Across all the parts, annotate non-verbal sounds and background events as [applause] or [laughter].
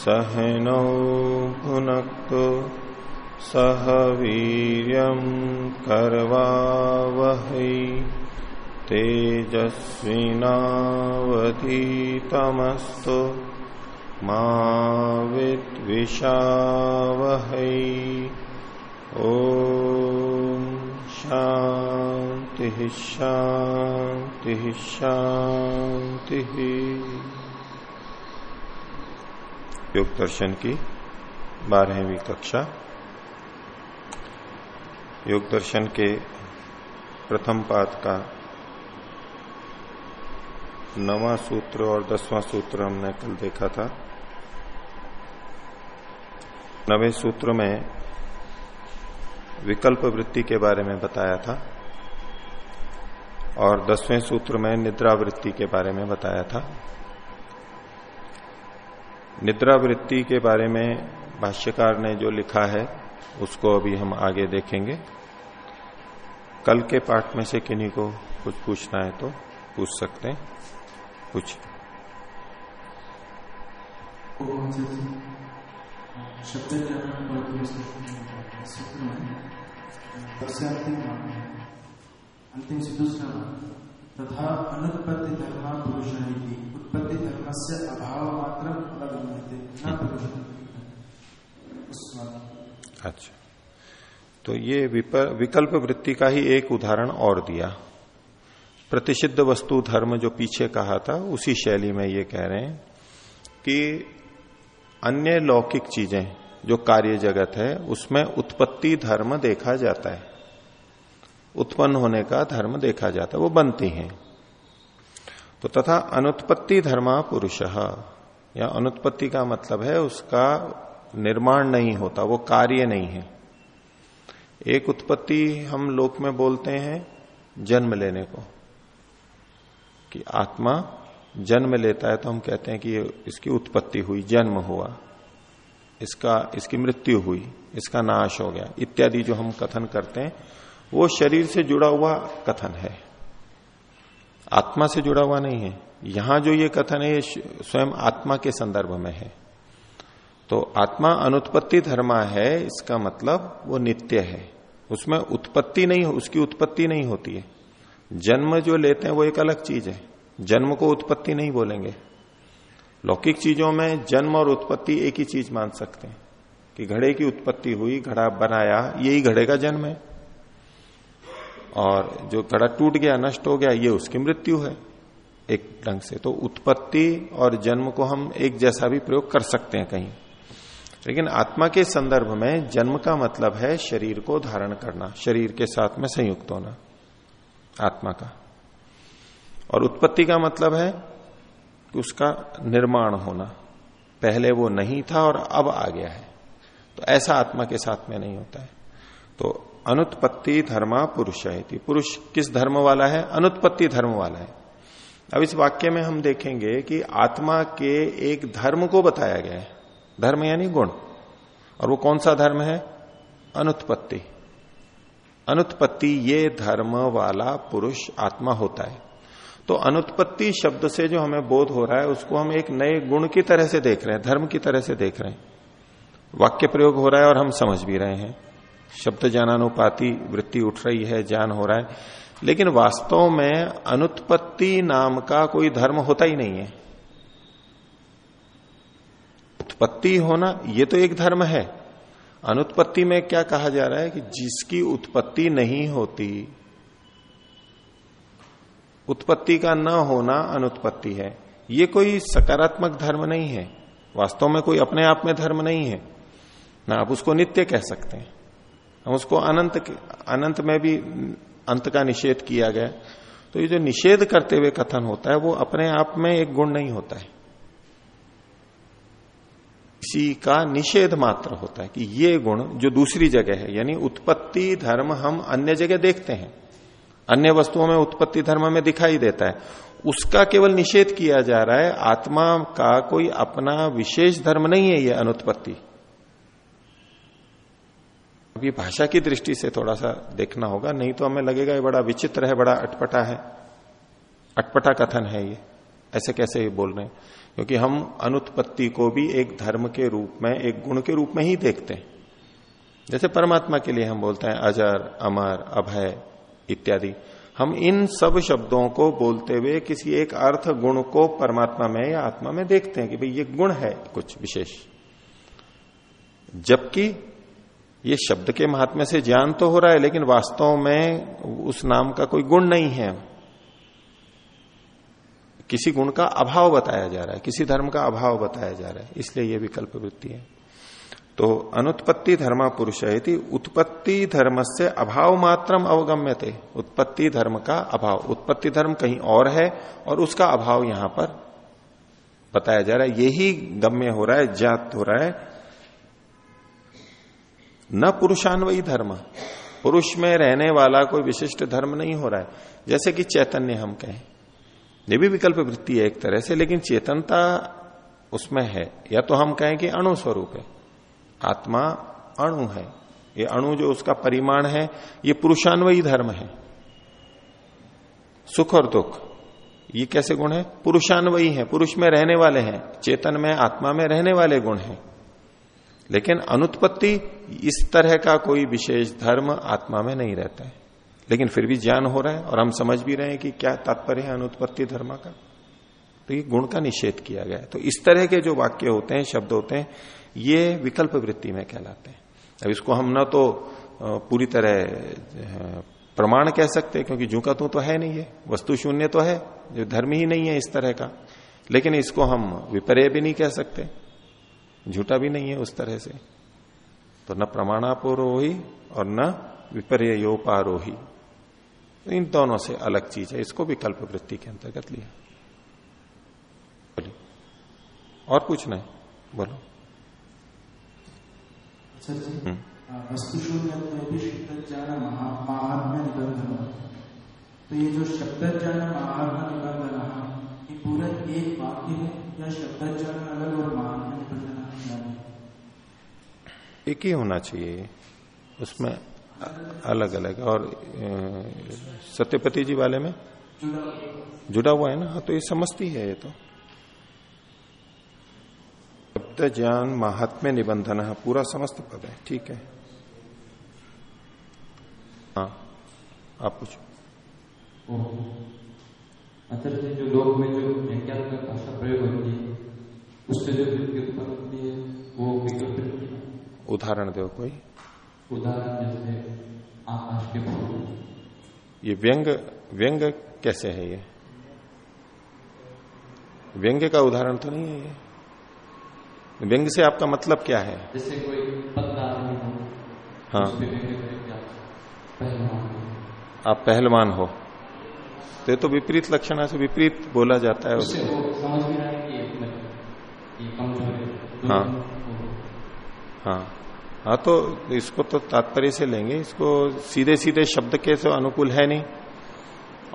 सहनौ भुनक्तु सह वीर्यं कर्वावहै तेजस्विनावधीतमस्तु मा विद्विषावहै। ओ शांति शांति शांति योग दर्शन की बारहवीं कक्षा। योग दर्शन के प्रथम पाद का नवा सूत्र और दसवां सूत्र हमने कल देखा था। नवे सूत्र में विकल्प वृत्ति के बारे में बताया था और दसवें सूत्र में निद्रा वृत्ति के बारे में बताया था। निद्रा वृत्ति के बारे में भाष्यकार ने जो लिखा है उसको अभी हम आगे देखेंगे कल के पाठ में से किन्हीं को कुछ पूछना है तो पूछ सकते हैं कुछ अंतिम से दूसरा तथा अनुत्पत्ति धर्म पुरुष उत्पत्ति धर्म से अभाव मात्र अच्छा। तो ये विकल्प वृत्ति का ही एक उदाहरण और दिया। प्रतिषिद्ध वस्तु धर्म जो पीछे कहा था, उसी शैली में ये कह रहे हैं कि अन्य लौकिक चीज़ें जो कार्य जगत है, उसमें उत्पत्ति धर्म देखा जाता है। उत्पन्न होने का धर्म देखा जाता है, वो बनती हैं। तो तथा अनुत्पत्ति धर्मा पुरुष। या अनुत्पत्ति का मतलब है उसका निर्माण नहीं होता, वो कार्य नहीं है। एक उत्पत्ति हम लोक में बोलते हैं जन्म लेने को। कि आत्मा जन्म लेता है तो हम कहते हैं कि इसकी उत्पत्ति हुई, जन्म हुआ। इसका, इसकी मृत्यु हुई, इसका नाश हो गया। इत्यादि जो हम कथन करते हैं, वो शरीर से जुड़ा हुआ कथन है। आत्मा से जुड़ा हुआ नहीं है। यहाँ जो ये कथन है, ये स्वयं आत्मा के संदर्भ में है। तो आत्मा अनुत्पत्ति धर्मा है, इसका मतलब वो नित्य है। उसमें उत्पत्ति नहीं उसकी उत्पत्ति नहीं होती है। जन्म जो लेते हैं, वो एक अलग चीज़ है। जन्म को उत्पत्ति नहीं बोलेंगे। लौकिक चीज़ों में जन्म और उत्पत्ति एक ही चीज़ मान सकते हैं। कि घड़े की उत्पत्ति हुई, घड़ा बनाया यही घड़े का जन्म है। और जो घड़ा टूट गया, नष्ट हो गया, ये उसकी मृत्यु है एक ढंग से। तो उत्पत्ति और जन्म को हम एक जैसा भी प्रयोग कर सकते हैं कहीं। लेकिन आत्मा के संदर्भ में जन्म का मतलब है शरीर को धारण करना, शरीर के साथ में संयुक्त होना, आत्मा का। और उत्पत्ति का मतलब है कि उसका निर्माण होना। पहले वो नहीं था और अब आ गया है। तो ऐसा आत्मा के साथ में नहीं होता है। तो अनुत्पत्ति धर्मा पुरुष पुरुष किस धर्म वाला है? अनुत्पत्ति धर्म वाला है। अब इस वाक्य में हम देखेंगे कि आत्मा के एक धर्म को बताया गया है। धर्म यानी गुण। और वो कौन सा धर्म है? अनुत्पत्ति। अनुत्पत्ति ये धर्म वाला पुरुष आत्मा होता है। तो अनुत्पत्ति शब्द से जो हमें बोध हो रहा है, उसको हम एक नए गुण की तरह से देख रहे हैं, धर्म की तरह से देख रहे हैं। वाक्य प्रयोग हो रहा है और हम समझ भी रहे हैं। शब्द ज्ञानानुपाति वृत्ति उठ रही है, ज्ञान हो रहा है। लेकिन वास्तव में अनुत्पत्ति नाम का कोई धर्म होता ही नहीं है। उत्पत्ति होना, ये तो एक धर्म है। अनुत्पत्ति में क्या कहा जा रहा है कि जिसकी उत्पत्ति नहीं होती, उत्पत्ति का न होना अनुत्पत्ति है। ये कोई सकारात्मक धर्म नहीं है। वास्तव में कोई अपने आप में धर्म नहीं है। ना आप उसको नित्य कह सकते हैं। हम उसको अनंत अनंत में भी अंत का निषेध किया गया। तो ये जो निषेध करते हुए कथन होता है, वो अपने आप में एक गुण नहीं होता है। इसी का निषेध मात्र होता है कि ये गुण जो दूसरी जगह है, यानी उत्पत्ति धर्म हम अन्य जगह देखते हैं। अन्य वस्तुओं में उत्पत्ति धर्म में दिखाई देता है। उसका केवल निषेध किया जा रहा है, आत्मा का कोई अपना विशेष धर्म नहीं है यह अनुत्पत्ति। अभी भाषा की दृष्टि से थोड़ा सा देखना होगा, नहीं तो हमें लगेगा ये बड़ा विचित्र है, बड़ा अटपटा है। अटपटा कथन है ये। ऐसे कैसे बोल रहे हैं? क्योंकि हम अनुत्पत्ति को भी एक धर्म के रूप में, एक गुण के रूप में ही देखते हैं। जैसे परमात्मा के लिए हम बोलते हैं, अजर, अमर, अभय इत्यादि। हम इन सब शब्दों को बोलते हुए किसी एक अर्थ गुण को परमात्मा में या आत्मा में देखते हैं कि भाई ये गुण है कुछ विशेष। जबकि ये शब्द के महात्म्य से ज्ञान तो हो रहा है, लेकिन वास्तव में उस नाम का कोई गुण नहीं है। किसी गुण का अभाव बताया जा रहा है, किसी धर्म का अभाव बताया जा रहा है, इसलिए यह विकल्प वृत्ति है। तो अनुत्पत्ति धर्म पुरुष उत्पत्ति धर्म से अभाव मात्रम अवगम्य थे उत्पत्ति धर्म का अभाव, उत्पत्ति धर्म कहीं और है, और उसका अभाव यहाँ पर बताया जा रहा है। यही गम्य हो रहा है, ज्ञात हो रहा है न पुरुषान्वयी धर्म। पुरुष में रहने वाला कोई विशिष्ट धर्म नहीं हो रहा है। जैसे कि चैतन्य हम कहें। ये भी विकल्प वृत्ति है एक तरह से, लेकिन चेतनता उसमें है। या तो हम कहें कि अणु स्वरूप है। आत्मा अणु है। ये अणु जो उसका परिमाण है, ये पुरुषान्वयी धर्म है। सुख और दुख, ये कैसे गुण है? पुरुषान्वयी है। पुरुष में रहने वाले हैं। चेतन में, आत्मा में रहने वाले गुण हैं। लेकिन अनुत्पत्ति इस तरह का कोई विशेष धर्म आत्मा में नहीं रहता है। लेकिन फिर भी ज्ञान हो रहा है और हम समझ भी रहे हैं कि क्या तात्पर्य है अनुत्पत्ति धर्म का। तो ये गुण का निषेध किया गया है। तो इस तरह के जो वाक्य होते हैं, शब्द होते हैं, ये विकल्प वृत्ति में कहलाते हैं। अब इसको हम ना तो पूरी तरह प्रमाण कह सकते हैं, क्योंकि झूका तू तो है नहीं है, वस्तु शून्य तो है, जो धर्म ही नहीं है इस तरह का। लेकिन इसको हम विपर्य भी नहीं कह सकते। झूठा भी नहीं है उस तरह से। तो न प्रमाणापोरोही और न विपर्योपारोही तो इन दोनों से अलग चीज़ है। इसको विकल्प वृत्ति के अंतर्गत लिया। और पूछना है बोलो। हम्म। भी तो ये जो शब्द निबंधन पूरा एक वाक्य है या शब्द ज्ञान अलग और महात्म्य निबंधन एक ही होना चाहिए। उसमें अलग अलग और सत्यपति जी वाले में जुड़ा हुआ है ना? हाँ तो ये समझती है ये तो। शब्द ज्ञान महात्म्य निबंधन, है, पूरा समस्त पद है। ठीक है। हाँ आप पूछो। आचार्य जो लोक में जो का प्रयोग होती है, उससे जो है, वो विकल्प उदाहरण दो कोई। उदाहरण जैसे आकाश के ये व्यंग व्यंग कैसे है ये? व्यंग का उदाहरण तो नहीं है ये। व्यंग से आपका मतलब क्या है? जैसे कोई पत्ता हाँ आप पहलवान हो। तो ये तो विपरीत लक्षणा से विपरीत बोला जाता है उसको। समझ में कि हाँ। हाँ। हाँ तो इसको तो तात्पर्य से लेंगे। इसको सीधे सीधे शब्द के तो अनुकूल है नहीं।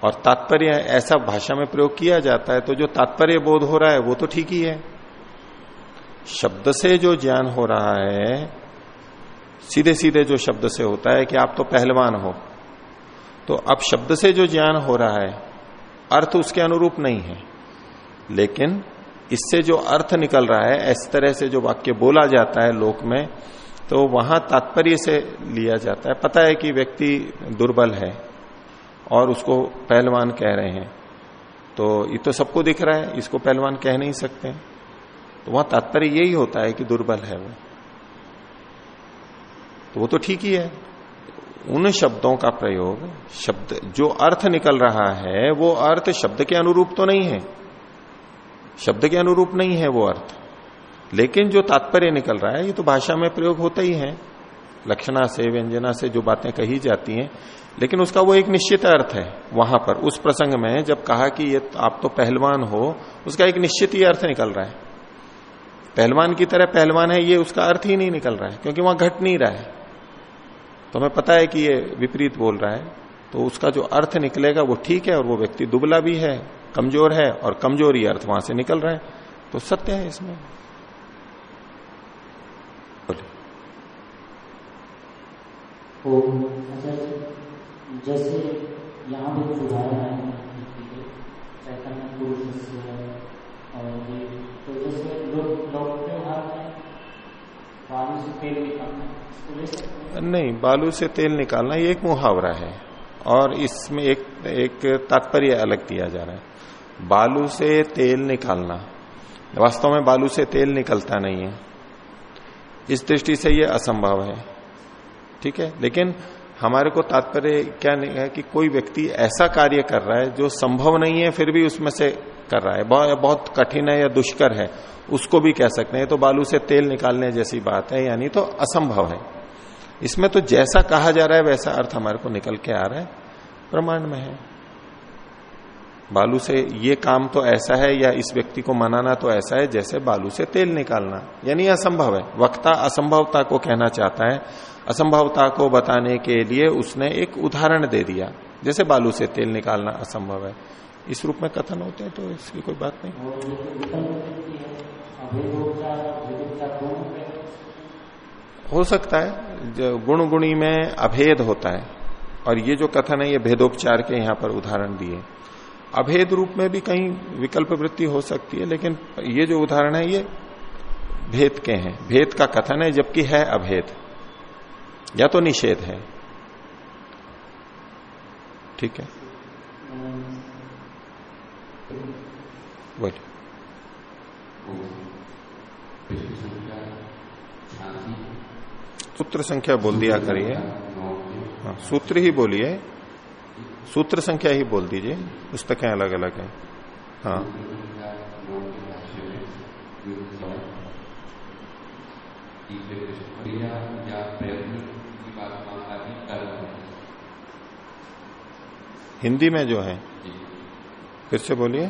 और तात्पर्य ऐसा भाषा में प्रयोग किया जाता है तो जो तात्पर्य बोध हो रहा है, वो तो ठीक ही है। शब्द से जो ज्ञान हो रहा है सीधे सीधे जो शब्द से होता है कि आप तो पहलवान हो। तो अब शब्द से जो ज्ञान हो रहा है, अर्थ उसके अनुरूप नहीं है। लेकिन इससे जो अर्थ निकल रहा है, इस तरह से जो वाक्य बोला जाता है लोक में तो वहाँ तात्पर्य से लिया जाता है। पता है कि व्यक्ति दुर्बल है और उसको पहलवान कह रहे हैं। तो ये तो सबको दिख रहा है, इसको पहलवान कह नहीं सकते। तो वहाँ तात्पर्य यही होता है कि दुर्बल है वो। तो वो तो ठीक ही है। उन शब्दों का प्रयोग, शब्द, जो अर्थ निकल रहा है, वो अर्थ शब्द के अनुरूप तो नहीं है। शब्द के अनुरूप नहीं है वो अर्थ। लेकिन जो तात्पर्य निकल रहा है, ये तो भाषा में प्रयोग होता ही है। लक्षणा से, व्यंजना से जो बातें कही जाती हैं, लेकिन उसका वो एक निश्चित अर्थ है वहाँ पर। उस प्रसंग में जब कहा कि ये आप तो पहलवान हो, उसका एक निश्चित ही अर्थ निकल रहा है। पहलवान की तरह पहलवान है, ये उसका अर्थ ही नहीं निकल रहा है, क्योंकि वहाँ घट नहीं रहा है। तो हमें पता है कि ये विपरीत बोल रहा है तो उसका जो अर्थ निकलेगा वो ठीक है, और वो व्यक्ति दुबला भी है, कमज़ोर है, और कमज़ोरी अर्थ वहाँ से निकल रहा है। तो सत्य है इसमें। अच्छा जैसे यहाँ पे कुछ उदाहरण है, चैतन्य पुरुष और ये तो जैसे लोग बालू से तेल निकालना नहीं, बालू से तेल निकालना ये एक मुहावरा है और इसमें एक एक तात्पर्य अलग दिया जा रहा है। बालू से तेल निकालना, वास्तव में बालू से तेल निकलता नहीं है। इस दृष्टि से ये असंभव है। ठीक है? लेकिन हमारे को तात्पर्य क्या है कि कोई व्यक्ति ऐसा कार्य कर रहा है जो संभव नहीं है फिर भी उसमें से कर रहा है। बहुत, बहुत कठिन है या दुष्कर है उसको भी कह सकते हैं। तो बालू से तेल निकालने जैसी बात है यानी तो असंभव है। इसमें तो जैसा कहा जा रहा है वैसा अर्थ हमारे को निकल के आ रहा है। प्रमाण में है। बालू से ये काम तो ऐसा है या इस व्यक्ति को मनाना तो ऐसा है जैसे बालू से तेल निकालना। यानी असंभव है। वक्ता असंभवता को कहना चाहता है। असंभवता को बताने के लिए उसने एक उदाहरण दे दिया। जैसे बालू से तेल निकालना असंभव है। इस रूप में कथन होते हैं तो इसकी कोई बात नहीं। है हो सकता है जो गुण गुणी में अभेद होता है। और ये जो कथन है ये भेदोपचार के यहाँ पर उदाहरण दिए। अभेद रूप में भी कहीं विकल्प वृत्ति हो सकती है लेकिन ये जो उदाहरण है ये भेद के हैं। भेद का कथन है जबकि है अभेद। या तो निषेध है। ठीक है? बोलिए। सूत्र संख्या बोल दिया करिए। हाँ, सूत्र ही बोलिए। सूत्र संख्या ही बोल दीजिए। पुस्तकें अलग अलग हैं। हाँ संख्या नौ के भाष्य में युक्त है। तीसरे पृष्ठ क्रिया या प्रयत्न की बात का भी कर्म है हिंदी में जो है फिर से बोलिए।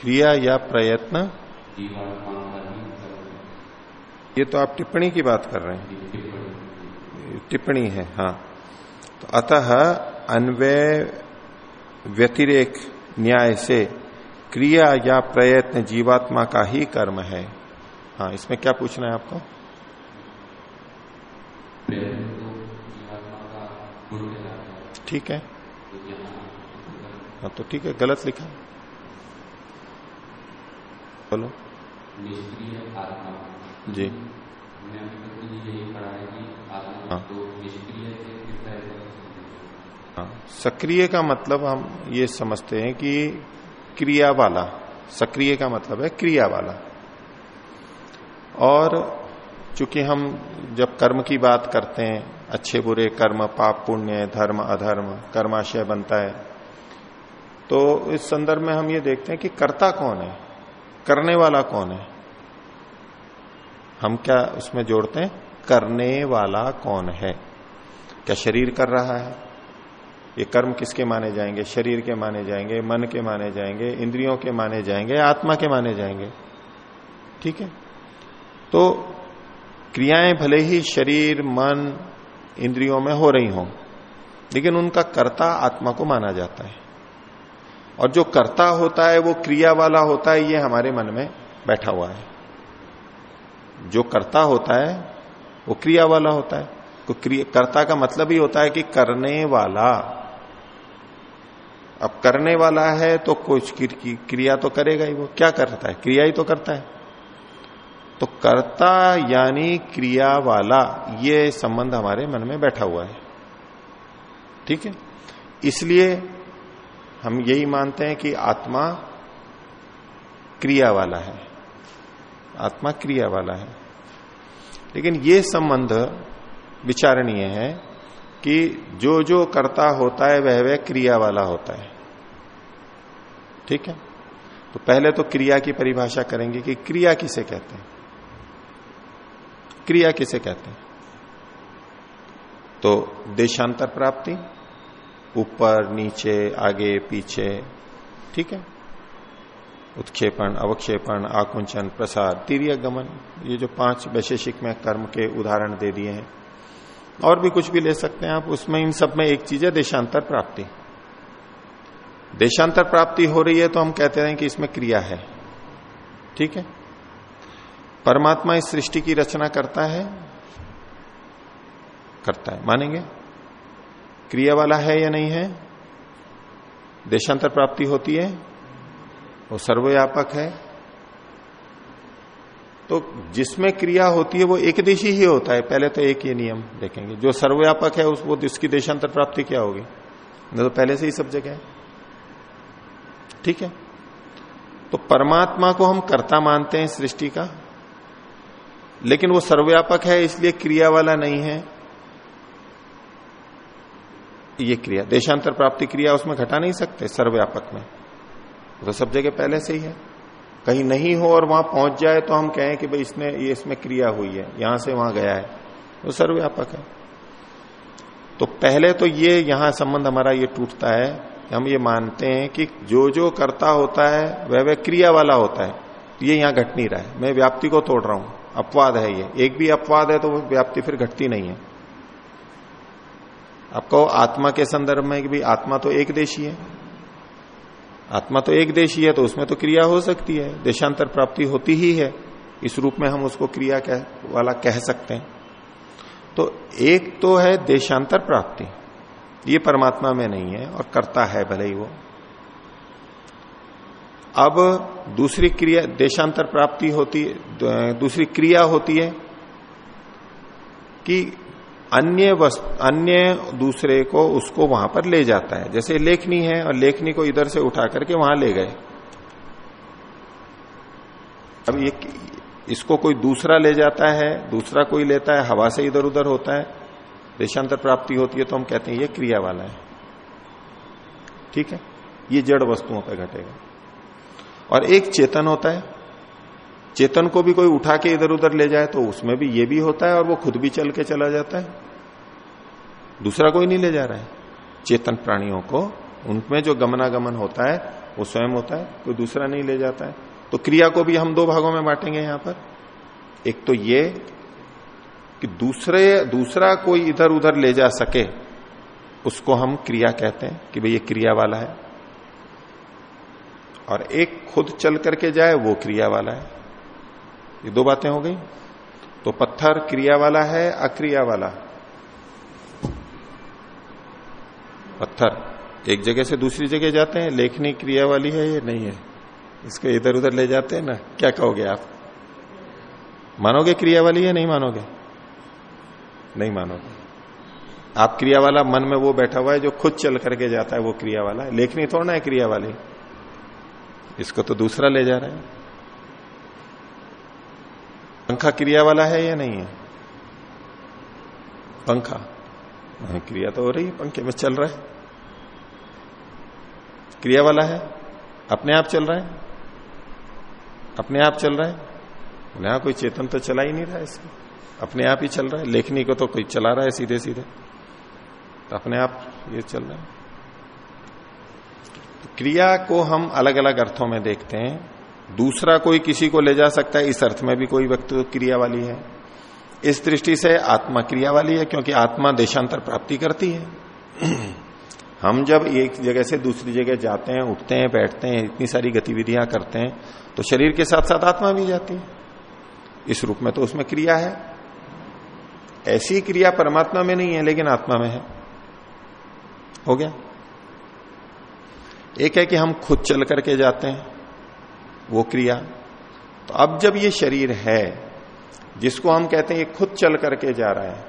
क्रिया या प्रयत्न? या तो आप टिप्पणी की बात कर रहे हैं। टिप्पणी। टिप्पणी है हाँ। तो अतः अन्वय व्यतिरेक न्याय से क्रिया या प्रयत्न जीवात्मा का ही कर्म है। हाँ इसमें क्या पूछना है आपको प्रयत्न तो जीवात्मा का गुण कहलाता है ठीक है? हाँ तो ठीक है, गलत लिखा। बोलो। जी। है? हाँ सक्रिय का मतलब हम ये समझते हैं कि क्रिया वाला, सक्रिय का मतलब है क्रिया वाला। और चूँकि हम जब कर्म की बात करते हैं अच्छे बुरे, कर्म, पाप, पुण्य, धर्म, अधर्म, कर्माशय बनता है। तो इस संदर्भ में हम ये देखते हैं कि कर्ता कौन है? करने वाला कौन है? हम क्या उसमें जोड़ते हैं? करने वाला कौन है? क्या शरीर कर रहा है? ये कर्म किसके माने जाएँगे? शरीर के माने जाएँगे, मन के माने जाएँगे, इंद्रियों के माने जाएँगे, आत्मा के माने जाएँगे। ठीक है? तो क्रियाएँ भले ही शरीर, मन इंद्रियों में हो रही हों, लेकिन उनका कर्ता आत्मा को माना जाता है। और जो कर्ता होता है, वो क्रिया वाला होता है, ये हमारे मन में बैठा हुआ है। जो कर्ता होता है, वो क्रिया वाला होता है। तो कर्ता का मतलब ही होता है कि करने वाला। अब करने वाला है तो कुछ क्रिया तो करेगा ही वो। क्या करता है? क्रिया ही तो करता है। तो कर्ता यानी क्रिया वाला, ये संबंध हमारे मन में बैठा हुआ है। ठीक है? इसलिए हम यही मानते हैं कि आत्मा क्रिया वाला है। आत्मा क्रिया वाला है। लेकिन ये संबंध विचारणीय है कि जो जो कर्ता होता है, वह वह क्रिया वाला होता है। ठीक है? तो पहले तो क्रिया की परिभाषा करेंगे कि क्रिया किसे कहते हैं। क्रिया किसे कहते हैं? तो देशांतर प्राप्ति, ऊपर, नीचे, आगे, पीछे, ठीक है? उत्क्षेपण, अवक्षेपण, आकुंचन प्रसार तीर्य गमन, ये जो पाँच वैशेषिक में कर्म के उदाहरण दे दिए हैं। और भी कुछ भी ले सकते हैं आप, उसमें इन सब में एक चीज़ है, देशांतर प्राप्ति। देशांतर प्राप्ति हो रही है तो हम कहते हैं कि इसमें क्रिया है। ठीक है? परमात्मा इस सृष्टि की रचना करता है? करता है। मानेंगे? क्रिया वाला है या नहीं है? देशांतर प्राप्ति होती है? वो सर्वव्यापक है। तो जिसमें क्रिया होती है, वो एक देशी ही होता है। पहले तो एक ही नियम देखेंगे। जो सर्वव्यापक है, उस वो उसकी देशांतर प्राप्ति क्या होगी? नहीं तो पहले से ही सब जगह है। ठीक है? तो परमात्मा को हम कर्ता मानते हैं सृष्टि का। लेकिन वो सर्वव्यापक है, इसलिए क्रिया वाला नहीं है। ये क्रिया, देशांतर प्राप्ति क्रिया उसमें घटा नहीं सकते सर्वव्यापक में। तो सब जगह पहले से ही है। कहीं नहीं हो और वहाँ पहुँच जाए तो हम कहें कि भाई इसने, ये इसमें क्रिया हुई है, यहाँ से वहाँ गया है। वो सर्वव्यापक है। तो पहले तो ये यहाँ संबंध हमारा ये टूटता है हम ये मानते हैं कि जो जो करता होता है, वह वह क्रिया वाला होता है। ये यहाँ घट नहीं रहा है। मैं व्याप्ति को तोड़ रहा हूँ। अपवाद है ये। एक भी अपवाद है तो व्याप्ति फिर घटती नहीं है। आपको आत्मा के संदर्भ में भी आत्मा तो एक देशी है। आत्मा तो एक देशी है तो उसमें तो क्रिया हो सकती है। देशांतर प्राप्ति होती ही है। इस रूप में हम उसको क्रिया कह, वाला कह सकते हैं। तो एक तो है देशांतर प्राप्ति। ये परमात्मा में नहीं है और करता है भले ही वो। अब दूसरी क्रिया, देशांतर प्राप्ति होती है दूसरी क्रिया होती है कि अन्य वस्तु, अन्य दूसरे को उसको वहाँ पर ले जाता है। जैसे लेखनी है और लेखनी को इधर से उठा करके वहाँ ले गए। अब ये इसको कोई दूसरा ले जाता है, दूसरा कोई लेता है, हवा से इधर उधर होता है, देशांतर प्राप्ति होती है तो हम कहते हैं ये क्रिया वाला है। ठीक है? ये जड़ वस्तुओं पर घटेगा। और एक चेतन होता है। चेतन को भी कोई उठा के इधर उधर ले जाए तो उसमें भी ये भी होता है और वो खुद भी चल के चला जाता है। दूसरा कोई नहीं ले जा रहा है। चेतन प्राणियों को उनमें जो गमनागमन होता है, वो स्वयं होता है, कोई दूसरा नहीं ले जाता है। तो क्रिया को भी हम दो भागों में बांटेंगे यहाँ पर। एक तो ये कि दूसरे, दूसरा कोई इधर उधर ले जा सके, उसको हम क्रिया कहते हैं कि भाई ये क्रिया वाला है। और एक खुद चल करके जाए, वो क्रिया वाला है। ये दो बातें हो गई। तो पत्थर क्रिया वाला है, अक्रिया वाला। पत्थर एक जगह से दूसरी जगह जाते हैं, लेखनी क्रिया वाली है या नहीं है? इसको इधर उधर ले जाते हैं ना? क्या कहोगे आप? मानोगे क्रिया वाली है, नहीं मानोगे? नहीं मानोगे। आप क्रिया वाला मन में वो बैठा हुआ है, जो खुद चल करके जाता है, वो क्रिया वाला है। लेखनी थोड़ा ना है, क्रिया वाली। इसको तो दूसरा ले जा रहा है। पंखा क्रिया वाला है या नहीं है? पंखा। क्रिया तो हो रही है, पंखे में चल रहा है। क्रिया वाला है, अपने आप चल रहा है। अपने आप चल रहा है। यहाँ कोई चेतन तो चला ही नहीं रहा है इसको। अपने आप ही चल रहा है, लेखनी को तो कोई चला रहा है सीधे सीधे तो अपने आप ये चल रहा है। क्रिया को हम अलग अलग अर्थों में देखते हैं। दूसरा कोई किसी को ले जा सकता है, इस अर्थ में भी कोई व्यक्ति क्रिया वाली है। इस दृष्टि से आत्मा क्रिया वाली है, क्योंकि आत्मा देशांतर प्राप्ति करती है। [clears throat] हम जब एक जगह से दूसरी जगह जाते हैं, उठते हैं, बैठते हैं, इतनी सारी गतिविधियाँ करते हैं तो शरीर के साथ साथ आत्मा भी जाती है। इस रूप में तो उसमें क्रिया है। ऐसी क्रिया परमात्मा में नहीं है, लेकिन आत्मा में है। हो गया? एक है कि हम खुद चल करके जाते हैं, वो क्रिया। तो अब जब ये शरीर है, जिसको हम कहते हैं ये खुद चल करके जा रहा है,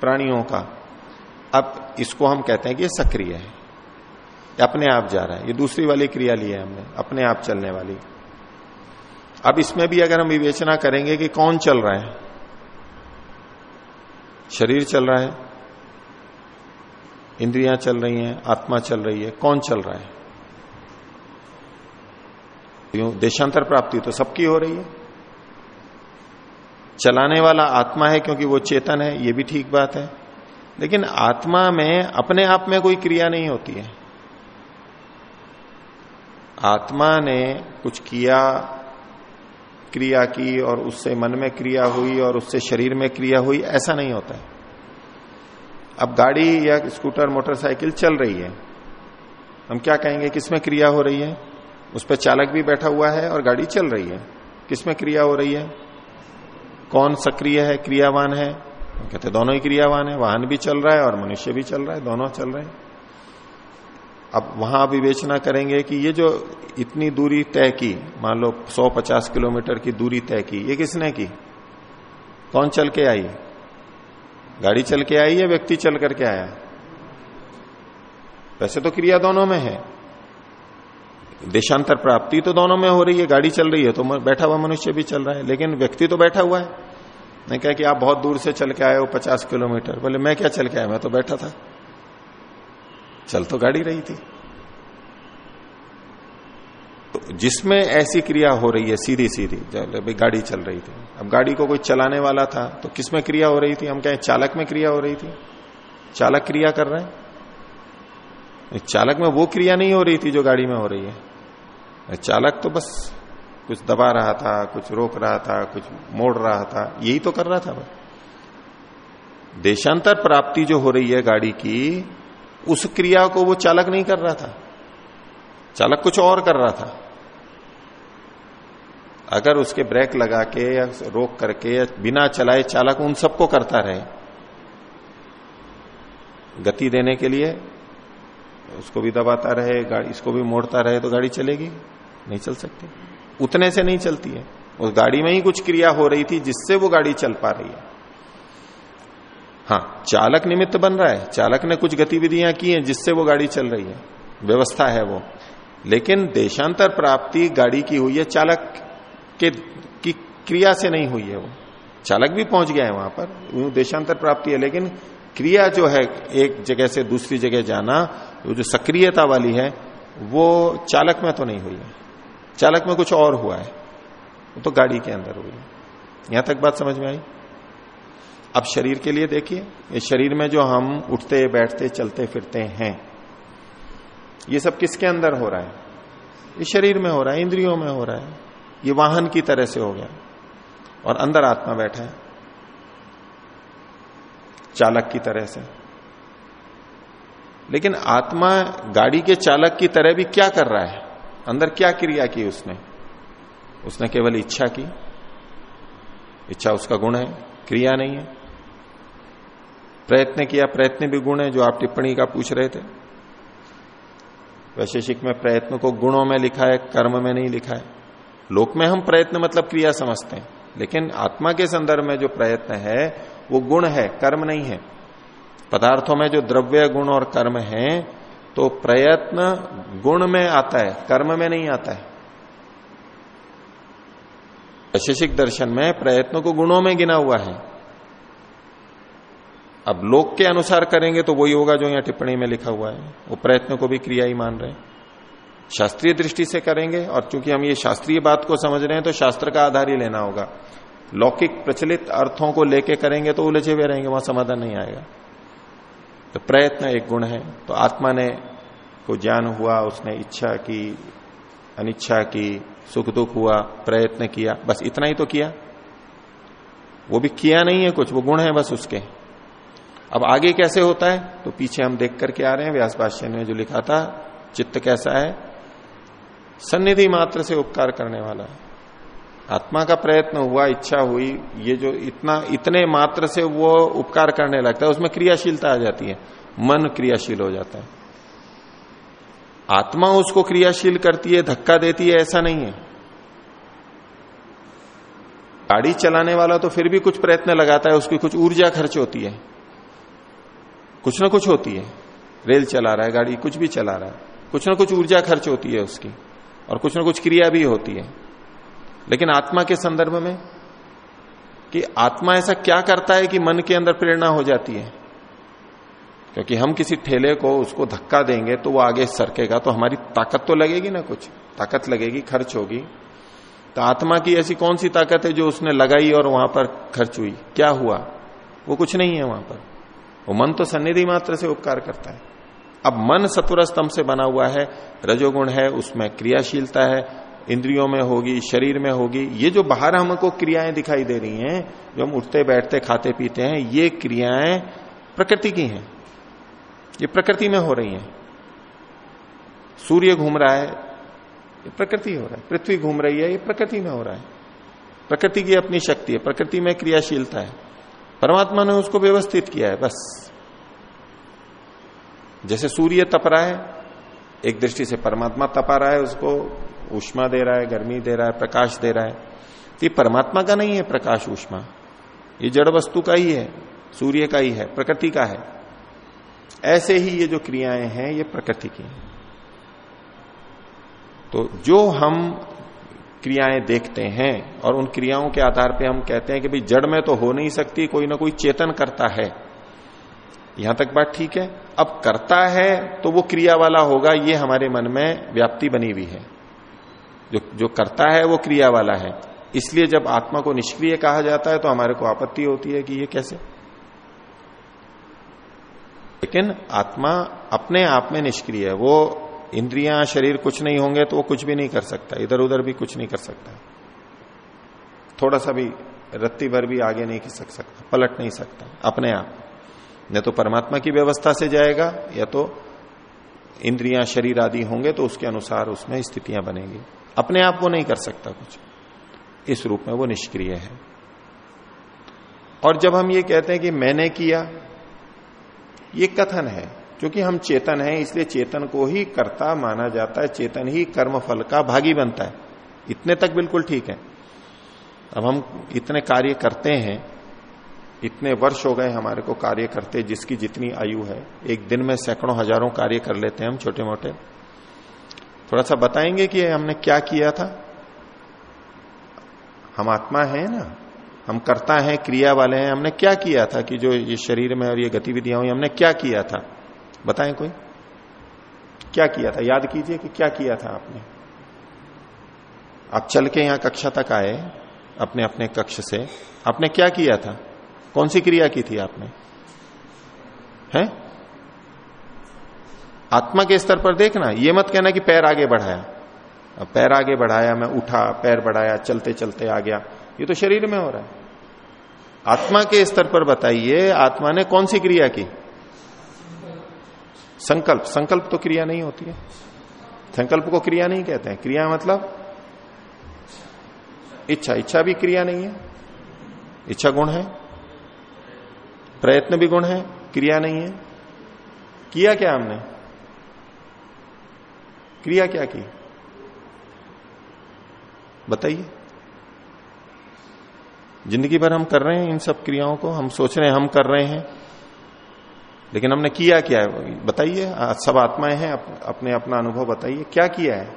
प्राणियों का, अब इसको हम कहते हैं कि ये सक्रिय है। अपने आप जा रहा है। ये दूसरी वाली क्रिया ली है हमने, अपने आप चलने वाली। अब इसमें भी अगर हम विवेचना करेंगे कि कौन चल रहा है, शरीर चल रहा है, इंद्रियाँ चल रही हैं, आत्मा चल रही है, कौन चल रहा है? यूँ देशांतर प्राप्ति तो सबकी हो रही है। चलाने वाला आत्मा है क्योंकि वो चेतन है, ये भी ठीक बात है। लेकिन आत्मा में, अपने आप में कोई क्रिया नहीं होती है। आत्मा ने कुछ किया, क्रिया की और उससे मन में क्रिया हुई और उससे शरीर में क्रिया हुई, ऐसा नहीं होता है। अब गाड़ी या स्कूटर, मोटरसाइकिल चल रही है। हम क्या कहेंगे किसमें क्रिया हो रही है? उस पर चालक भी बैठा हुआ है और गाड़ी चल रही है। किसमें क्रिया हो रही है? कौन सक्रिय है, क्रियावान है? कहते दोनों ही क्रियावान है। वाहन भी चल रहा है और मनुष्य भी चल रहा है, दोनों चल रहे हैं। अब वहाँ विवेचना करेंगे कि ये जो इतनी दूरी तय की, मान लो 150 किलोमीटर की दूरी तय की, ये किसने की? कौन चल के आई? गाड़ी चल के आई या व्यक्ति चल करके आया? वैसे तो क्रिया दोनों में है। देशांतर प्राप्ति तो दोनों में हो रही है, गाड़ी चल रही है तो बैठा हुआ मनुष्य भी चल रहा है, लेकिन व्यक्ति तो बैठा हुआ है। नहीं कहा कि आप बहुत दूर से चल के आए हो, पचास किलोमीटर। बोले, मैं क्या चल के आया? मैं तो बैठा था। चल तो गाड़ी रही थी। तो जिसमें ऐसी क्रिया हो रही है सीधी सीधी भाई गाड़ी चल रही थी। अब गाड़ी को कोई चलाने वाला था तो किसमें क्रिया हो रही थी? हम कहें, चालक में क्रिया हो रही थी। चालक क्रिया कर रहे हैं? चालक में वो क्रिया नहीं हो रही थी जो गाड़ी में हो रही है। चालक तो बस कुछ दबा रहा था, कुछ रोक रहा था, कुछ मोड़ रहा था, यही तो कर रहा था बस। देशांतर प्राप्ति जो हो रही है गाड़ी की, उस क्रिया को वो चालक नहीं कर रहा था। चालक कुछ और कर रहा था। अगर उसके ब्रेक लगा के या रोक करके या बिना चलाए चालक उन सबको करता रहे, गति देने के लिए, उसको भी दबाता रहे इसको भी मोड़ता रहे तो गाड़ी चलेगी। नहीं चल सकती। उतने से नहीं चलती है। उस गाड़ी में ही कुछ क्रिया हो रही थी जिससे वो गाड़ी चल पा रही है। हाँ चालक निमित्त बन रहा है। चालक ने कुछ गतिविधियाँ की हैं जिससे वो गाड़ी चल रही है। व्यवस्था है वो। लेकिन देशांतर प्राप्ति गाड़ी की हुई है। चालक के, की क्रिया से नहीं हुई है वो। चालक भी पहुँच गया है वहाँ पर। देशांतर प्राप्ति है। लेकिन क्रिया जो है, एक जगह से दूसरी जगह जाना, वो जो सक्रियता वाली है, वो चालक में तो नहीं हुई है। चालक में कुछ और हुआ है, वो तो गाड़ी के अंदर हुई। यहाँ तक बात समझ में आई? अब शरीर के लिए देखिए, ये शरीर में जो हम उठते, बैठते, चलते, फिरते हैं, ये सब किसके अंदर हो रहा है? ये शरीर में हो रहा है, इंद्रियों में हो रहा है। ये वाहन की तरह से हो गया। और अंदर आत्मा बैठा है, चालक की तरह से। लेकिन आत्मा गाड़ी के चालक की तरह भी क्या कर रहा है? अंदर क्या क्रिया की उसने? उसने केवल इच्छा की। इच्छा उसका गुण है, क्रिया नहीं है। प्रयत्न किया, प्रयत्न भी गुण है, जो आप टिप्पणी का पूछ रहे थे। वैशेषिक में प्रयत्न को गुणों में लिखा है, कर्म में नहीं लिखा है। लोक में हम प्रयत्न मतलब क्रिया समझते हैं। लेकिन आत्मा के संदर्भ में जो प्रयत्न है, वो गुण है, कर्म नहीं है। पदार्थों में जो द्रव्य गुण और कर्म है तो प्रयत्न गुण में आता है, कर्म में नहीं आता है। वैशेषिक दर्शन में प्रयत्न को गुणों में गिना हुआ है। अब लोक के अनुसार करेंगे तो वही होगा जो यहाँ टिप्पणी में लिखा हुआ है। वो प्रयत्न को भी क्रिया ही मान रहे हैं। शास्त्रीय दृष्टि से करेंगे और चूँकि हम ये शास्त्रीय बात को समझ रहे हैं तो शास्त्र का आधार ही लेना होगा। लौकिक प्रचलित अर्थों को लेके करेंगे तो उलझे हुए रहेंगे, वहाँ समाधान नहीं आएगा। तो प्रयत्न एक गुण है। तो आत्मा ने को ज्ञान हुआ, उसने इच्छा की, अनिच्छा की, सुख दुख हुआ, प्रयत्न किया, बस इतना ही तो किया। वो भी किया नहीं है कुछ, वो गुण है बस उसके। अब आगे कैसे होता है? तो पीछे हम देख करके आ रहे हैं व्यास भाष्य ने जो लिखा था, चित्त कैसा है? सन्निधि मात्र से उपकार करने वाला है। आत्मा का प्रयत्न हुआ, इच्छा हुई, ये जो इतना, इतने मात्र से वो उपकार करने लगता है, उसमें क्रियाशीलता आ जाती है, मन क्रियाशील हो जाता है। आत्मा उसको क्रियाशील करती है, धक्का देती है, ऐसा नहीं है। गाड़ी चलाने वाला तो फिर भी कुछ प्रयत्न लगाता है, उसकी कुछ ऊर्जा खर्च होती है। कुछ ना कुछ होती है। रेल चला रहा है, गाड़ी कुछ भी चला रहा है। कुछ ना कुछ ऊर्जा खर्च होती है उसकी, और कुछ ना कुछ क्रिया भी होती है। लेकिन आत्मा के संदर्भ में कि आत्मा ऐसा क्या करता है कि मन के अंदर प्रेरणा हो जाती है? क्योंकि हम किसी ठेले को उसको धक्का देंगे तो वो आगे सरकेगा तो हमारी ताकत तो लगेगी ना कुछ? ताकत लगेगी, खर्च होगी। तो आत्मा की ऐसी कौन सी ताकत है जो उसने लगाई और वहाँ पर खर्च हुई? क्या हुआ? वो कुछ नहीं है वहाँ पर। वो मन तो सन्निधि मात्र से उपकार करता है। अब मन सतुर स्तंभ से बना हुआ है, रजोगुण है, उसमें क्रियाशीलता है इंद्रियों में होगी, शरीर में होगी, ये जो बाहर हमको क्रियाएँ दिखाई दे रही हैं, जो हम उठते, बैठते, खाते, पीते हैं, ये क्रियाएँ प्रकृति की हैं। ये प्रकृति में हो रही हैं। सूर्य घूम रहा है, ये प्रकृति हो रहा है। पृथ्वी घूम रही है, ये प्रकृति में हो रहा है। प्रकृति की अपनी शक्ति है, प्रकृति में क्रियाशीलता है। परमात्मा ने उसको व्यवस्थित किया है, बस। जैसे सूर्य तप रहा है, एक दृष्टि से परमात्मा तपा रहा है उसको उष्मा दे रहा है, गर्मी दे रहा है, प्रकाश दे रहा है। तो ये परमात्मा का नहीं है प्रकाश उष्मा ये जड़ वस्तु का ही है, सूर्य का ही है, प्रकृति का है। ऐसे ही ये जो क्रियाएँ हैं, ये प्रकृति की हैं। तो जो हम क्रियाएँ देखते हैं, और उन क्रियाओं के आधार पे हम कहते हैं कि भाई जड़ में तो हो नहीं सकती, कोई ना कोई चेतन करता है। यहाँ तक बात ठीक है? अब करता है तो वो क्रिया वाला होगा, ये हमारे मन में व्याप्ति बनी हुई है। जो जो करता है वो क्रिया वाला है। इसलिए जब आत्मा को निष्क्रिय कहा जाता है तो हमारे को आपत्ति होती है कि ये कैसे? लेकिन आत्मा अपने आप में निष्क्रिय है। वो इंद्रियाँ, शरीर कुछ नहीं होंगे तो वो कुछ भी नहीं कर सकता। इधर उधर भी कुछ नहीं कर सकता। थोड़ा सा भी रत्ती भर भी आगे नहीं खिसक सकता, पलट नहीं सकता, अपने आप। या तो परमात्मा की व्यवस्था से जाएगा, या तो इंद्रियाँ, शरीर आदि होंगे तो उसके अनुसार उसमें स्थितियाँ बनेंगी। अपने आप वो नहीं कर सकता कुछ। इस रूप में वो निष्क्रिय है। और जब हम ये कहते हैं कि मैंने किया, ये कथन है, क्योंकि हम चेतन हैं, इसलिए चेतन को ही कर्ता माना जाता है, चेतन ही कर्म फल का भागी बनता है। इतने तक बिल्कुल ठीक है। अब हम इतने कार्य करते हैं, इतने वर्ष हो गए हमारे को कार्य करते, जिसकी जितनी आयु है, एक दिन में सैकड़ों हज़ारों कार्य कर लेते हैं हम छोटे मोटे थोड़ा सा बताएँगे कि हमने क्या किया था? हम आत्मा है ना? हम करता है, क्रिया वाले हैं। हमने क्या किया था कि जो ये शरीर में और ये गतिविधियाँ हुई, हमने क्या किया था? बताएँ कोई? क्या किया था? याद कीजिए कि क्या किया था आपने? आप चल के यहाँ कक्षा तक आए अपने अपने कक्ष से। आपने क्या किया था? कौन सी क्रिया की थी आपने? हैं? आत्मा के स्तर पर देखना, ये मत कहना कि पैर आगे बढ़ाया। अब पैर आगे बढ़ाया, मैं उठा, पैर बढ़ाया, चलते चलते आ गया। ये तो शरीर में हो रहा है। आत्मा के स्तर पर बताइए, आत्मा ने कौन सी क्रिया की? संकल्प। संकल्प तो क्रिया नहीं होती है। संकल्प को क्रिया नहीं कहते हैं। क्रिया मतलब इच्छा। इच्छा भी क्रिया नहीं है। इच्छा गुण है। प्रयत्न भी गुण है। क्रिया नहीं है। किया क्या हमने? क्रिया क्या की? बताइए। ज़िंदगी भर हम कर रहे हैं इन सब क्रियाओं को हम सोच रहे हैं हम कर रहे हैं। लेकिन हमने किया क्या है? बताइए सब आत्माएँ हैं अप, अपने अपना अनुभव बताइए। क्या किया है?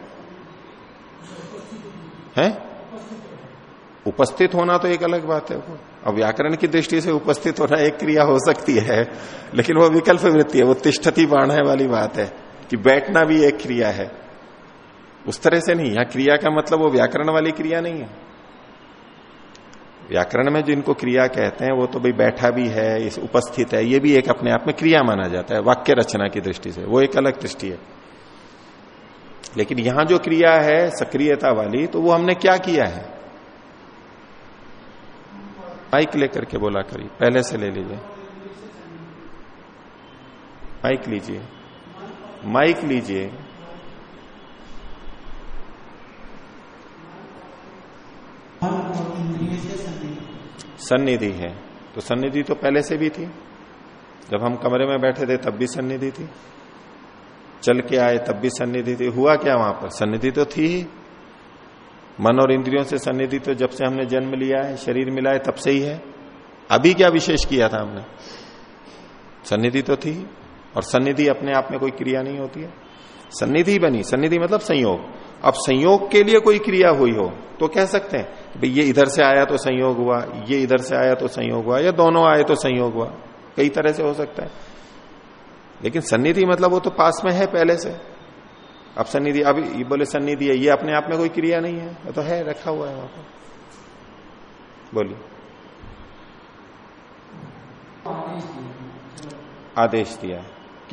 हैं? उपस्थित होना तो एक अलग बात है। अब व्याकरण की दृष्टि से उपस्थित होना एक क्रिया हो सकती है लेकिन वो विकल्प वृत्ति है वो तिष्ठती बाढ़ वाली बात है। कि बैठना भी एक क्रिया है। उस तरह से नहीं, यहाँ क्रिया का मतलब वो व्याकरण वाली क्रिया नहीं है। व्याकरण में जिनको क्रिया कहते हैं, वो तो भाई बैठा भी है, इस उपस्थित है, ये भी एक अपने आप में क्रिया माना जाता है, वाक्य रचना की दृष्टि से। वो एक अलग दृष्टि है। लेकिन यहाँ जो क्रिया है, सक्रियता वाली तो वो हमने क्या किया है? माइक लेकर के बोला करिए, पहले से ले लीजिए। माइक लीजिए। माइक लीजिए। सन्निधि है। तो सन्निधि तो पहले से भी थी। जब हम कमरे में बैठे थे, तब भी सन्निधि थी। चल के आए, तब भी सन्निधि थी। हुआ क्या वहाँ पर? सन्निधि तो थी ही। मन और इंद्रियों से सन्निधि तो जब से हमने जन्म लिया है, शरीर मिला है, तब से ही है। अभी क्या विशेष किया था हमने? सन्निधि तो थी और सन्निधि अपने आप में कोई क्रिया नहीं होती है। सन्निधि बनी, सन्निधि मतलब संयोग। अब संयोग के लिए कोई क्रिया हुई हो तो कह सकते हैं, भाई ये इधर से आया तो संयोग हुआ, ये इधर से आया तो संयोग हुआ, या दोनों आए तो संयोग हुआ। कई तरह से हो सकता है। लेकिन सन्निधि मतलब वो तो पास में है पहले से। अब सन्निधि, अब बोले, सन्निधि है, ये अपने आप में कोई क्रिया नहीं है वो तो है, रखा हुआ है वहाँ पर। बोलिए। आदेश दिया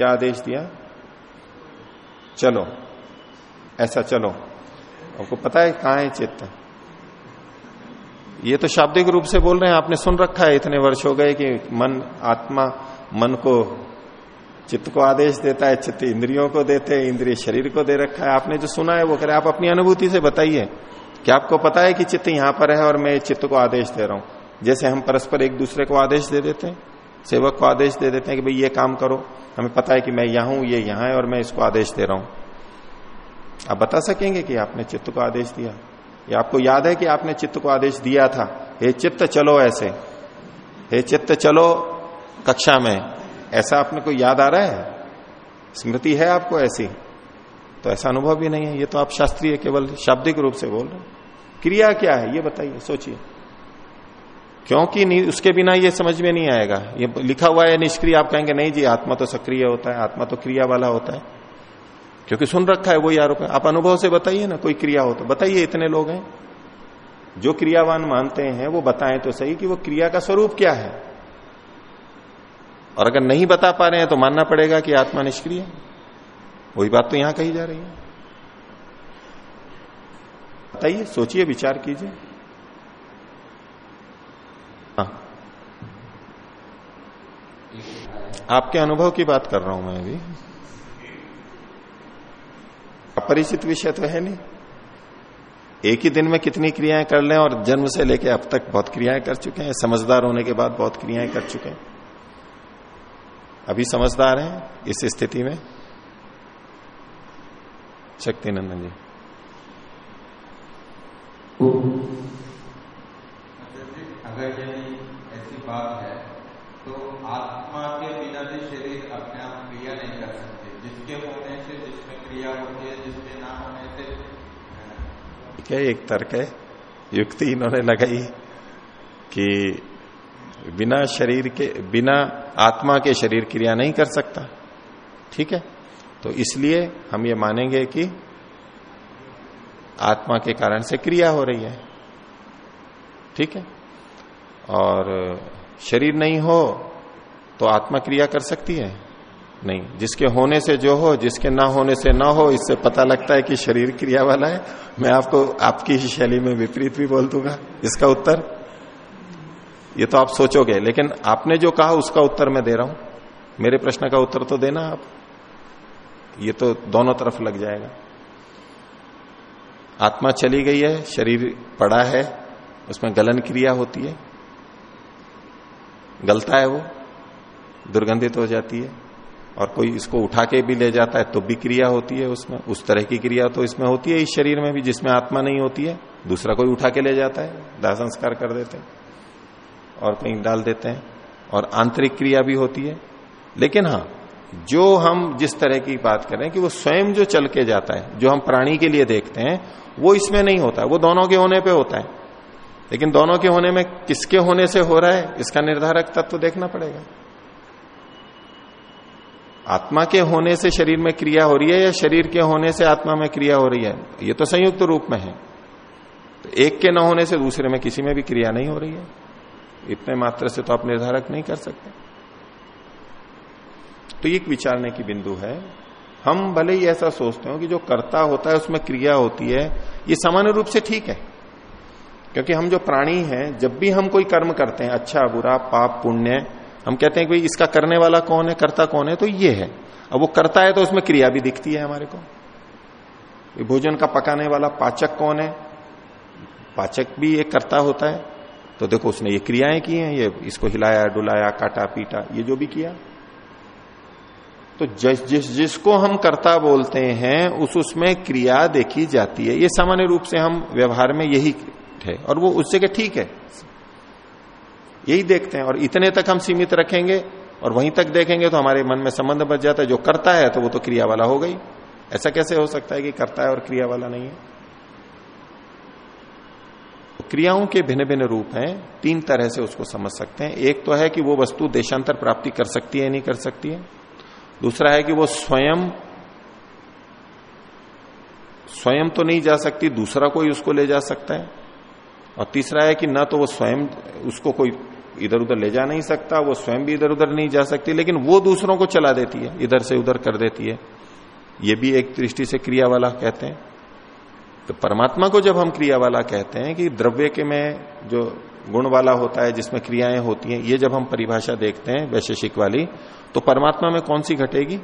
क्या आदेश दिया? चलो। ऐसा चलो। आपको पता है कहाँ है चित्त? ये तो शाब्दिक रूप से बोल रहे हैं, आपने सुन रखा है, इतने वर्ष हो गए कि मन, आत्मा, मन को, चित्त को आदेश देता है, चित्त इंद्रियों को देते हैं, इंद्रिय शरीर को दे रखा है। आपने जो सुना है वो करे। आप अपनी अनुभूति से बताइए। क्या आपको पता है कि चित्त यहाँ पर है और मैं चित्त को आदेश दे रहा हूँ? जैसे हम परस्पर एक दूसरे को आदेश दे देते हैं। सेवक को आदेश दे देते हैं कि भाई ये काम करो। हमें पता है कि मैं यहाँ हूँ, ये यहाँ है और मैं इसको आदेश दे रहा हूँ। आप बता सकेंगे कि आपने चित्त को आदेश दिया? या आपको याद है कि आपने चित्त को आदेश दिया था? हे चित्त, चलो ऐसे। हे चित्त, चलो कक्षा में। ऐसा आपने को याद आ रहा है? स्मृति है आपको ऐसी? तो ऐसा अनुभव भी नहीं है। ये तो आप शास्त्रीय केवल शाब्दिक रूप से बोल रहे क्रिया क्या है? ये बताइए, सोचिए। क्योंकि उसके बिना ये समझ में नहीं आएगा। ये लिखा हुआ है, निष्क्रिय, आप कहेंगे, नहीं जी, आत्मा तो सक्रिय होता है, आत्मा तो क्रिया वाला होता है। क्योंकि सुन रखा है वो आरोप है। आप अनुभव से बताइए ना, कोई क्रिया हो तो। बताइए, इतने लोग हैं, जो क्रियावान मानते हैं, वो बताएँ तो सही कि वो क्रिया का स्वरूप क्या है। और अगर नहीं बता पा रहे हैं तो मानना पड़ेगा कि आत्मा निष्क्रिय वही बात तो यहाँ कही जा रही है। बताइए, सोचिए, विचार कीजिए। आपके अनुभव की बात कर रहा हूँ मैं अभी। अपरिचित विषय तो है नहीं। एक ही दिन में कितनी क्रियाएँ कर लें और जन्म से लेके अब तक बहुत क्रियाएँ कर चुके हैं, समझदार होने के बाद बहुत क्रियाएँ कर चुके हैं। अभी समझदार हैं इस स्थिति में। शक्ति नंदन जी, अगर ऐसी बात है तो आत्मा के बिना भी शरीर अपने आप क्रिया नहीं कर सकते जिसके होने से जिसमें क्रिया होती है जिसके ना होने से है एक तर्क है युक्ति इन्होंने लगाई कि बिना शरीर के, बिना आत्मा के शरीर क्रिया नहीं कर सकता। ठीक है? तो इसलिए हम ये मानेंगे कि आत्मा के कारण से क्रिया हो रही है। ठीक है? और शरीर नहीं हो तो आत्मा क्रिया कर सकती है। नहीं, जिसके होने से जो हो, जिसके ना होने से ना हो, इससे पता लगता है कि शरीर क्रिया वाला है। मैं आपको, आपकी ही शैली में विपरीत भी बोल दूँगा। इसका उत्तर? ये तो आप सोचोगे, लेकिन आपने जो कहा, उसका उत्तर मैं दे रहा हूँ। मेरे प्रश्न का उत्तर तो देना आप। ये तो दोनों तरफ़ लग जाएगा। आत्मा चली गई है, शरीर पड़ा है, उसमें गलन क्रिया होती है। गलता है वो, दुर्गंधित हो जाती है। और कोई इसको उठा के भी ले जाता है तो भी क्रिया होती है उसमें। उस तरह की क्रिया तो इसमें होती है इस शरीर में भी, जिसमें आत्मा नहीं होती है। दूसरा कोई उठा के ले जाता है दाह संस्कार कर देते हैं और कहीं डाल देते हैं। और आंतरिक क्रिया भी होती है। लेकिन हाँ जो हम जिस तरह की बात करें कि वो स्वयं जो चल के जाता है, जो हम प्राणी के लिए देखते हैं, वो इसमें नहीं होता। है वो दोनों के होने पे होता है। लेकिन दोनों के होने में किसके होने से हो रहा है, इसका निर्धारक तत्व तो देखना पड़ेगा। आत्मा के होने से शरीर में क्रिया हो रही है या शरीर के होने से आत्मा में क्रिया हो रही है? ये तो संयुक्त रूप में है। तो एक के न होने से दूसरे में किसी में भी क्रिया नहीं हो रही है। इतने मात्र से तो आप निर्धारक नहीं कर सकते। तो एक विचारने की बिंदु है। हम भले ही ऐसा सोचते हो कि जो कर्ता होता है, उसमें क्रिया होती है, ये सामान्य रूप से ठीक है। क्योंकि हम जो प्राणी हैं, जब भी हम कोई कर्म करते हैं अच्छा बुरा, पाप, पुण्य हम कहते हैं कि इसका करने वाला कौन है, कर्ता कौन है तो ये है। अब वो करता है तो उसमें क्रिया भी दिखती है हमारे को। भोजन का पकाने वाला पाचक कौन है? पाचक भी एक कर्ता होता है। तो देखो, उसने ये क्रियाएँ की हैं, ये इसको हिलाया, डुलाया, काटा, पीटा, ये जो भी किया। तो जिस जिस, जिसको हम कर्ता बोलते हैं, उस उसमें क्रिया देखी जाती है। ये सामान्य रूप से हम व्यवहार में यही है, और वो उस जगह ठीक है? यही देखते हैं। और इतने तक हम सीमित रखेंगे और वहीं तक देखेंगे तो हमारे मन में संबंध बच जाता है। जो करता है तो वो तो क्रिया वाला हो गई। ऐसा कैसे हो सकता है कि करता है और क्रिया वाला नहीं है? तो क्रियाओं के भिन्न भिन्न रूप हैं। तीन तरह से उसको समझ सकते हैं। एक तो है कि वो वस्तु देशांतर प्राप्ति कर सकती है नहीं कर सकती है। दूसरा है कि वो स्वयं स्वयं तो नहीं जा सकती, दूसरा कोई उसको ले जा सकता है। और तीसरा है कि ना तो वो स्वयं, उसको कोई इधर उधर ले जा नहीं सकता, वो स्वयं भी इधर उधर नहीं जा सकती, लेकिन वो दूसरों को चला देती है, इधर से उधर कर देती है। ये भी एक दृष्टि से क्रिया वाला कहते हैं। तो परमात्मा को जब हम क्रिया वाला कहते हैं कि द्रव्य के में जो गुण वाला होता है, जिसमें क्रियाएँ होती हैं, ये जब हम परिभाषा देखते हैं, वैशेषिक वाली तो परमात्मा में कौन सी घटेगी?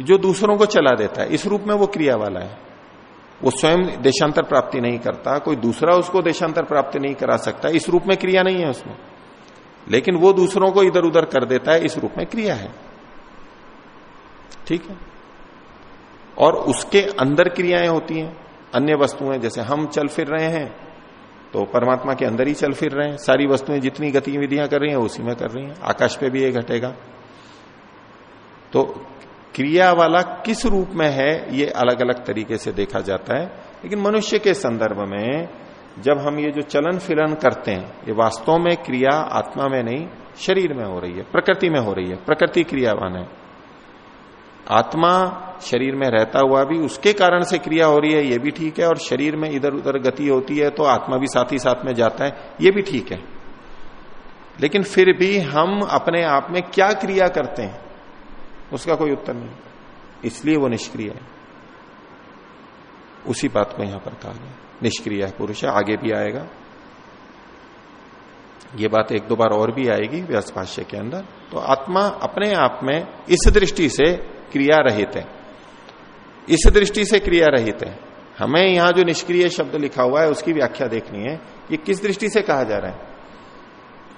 जो दूसरों को चला देता है, इस रूप में वो क्रिया वाला है। वो स्वयं देशांतर प्राप्ति नहीं करता, कोई दूसरा उसको देशांतर प्राप्ति नहीं करा सकता, इस रूप में क्रिया नहीं है उसमें। लेकिन वो दूसरों को इधर उधर कर देता है, इस रूप में क्रिया है। ठीक है? और उसके अंदर क्रियाएँ होती हैं, अन्य वस्तुएँ, जैसे हम चल फिर रहे हैं तो परमात्मा के अंदर ही चल फिर रहे हैं, सारी वस्तुएँ जितनी गतिविधियाँ कर रही हैं उसी में कर रही हैं, आकाश पे भी ये घटेगा। तो क्रिया वाला किस रूप में है, ये अलग अलग तरीके से देखा जाता है। लेकिन मनुष्य के संदर्भ में, जब हम ये जो चलन फिलन करते हैं, ये वास्तव में क्रिया आत्मा में नहीं, शरीर में हो रही है, प्रकृति में हो रही है, प्रकृति क्रियावान है। आत्मा शरीर में रहता हुआ भी उसके कारण से क्रिया हो रही है, ये भी ठीक है, और शरीर में इधर उधर गति होती है तो आत्मा भी साथ ही साथ में जाता है, ये भी ठीक है। लेकिन फिर भी हम अपने आप में क्या क्रिया करते हैं? उसका कोई उत्तर नहीं। इसलिए वो निष्क्रिय है। उसी बात को यहाँ पर कहा गया। निष्क्रिय है पुरुष है आगे भी आएगा। ये बात एक दो बार और भी आएगी व्यास भाष्य के अंदर। तो आत्मा अपने आप में इस दृष्टि से क्रिया रहित है। इस दृष्टि से क्रिया रहित है। हमें यहाँ जो निष्क्रिय शब्द लिखा हुआ है, उसकी व्याख्या देखनी है। ये किस दृष्टि से कहा जा रहा है?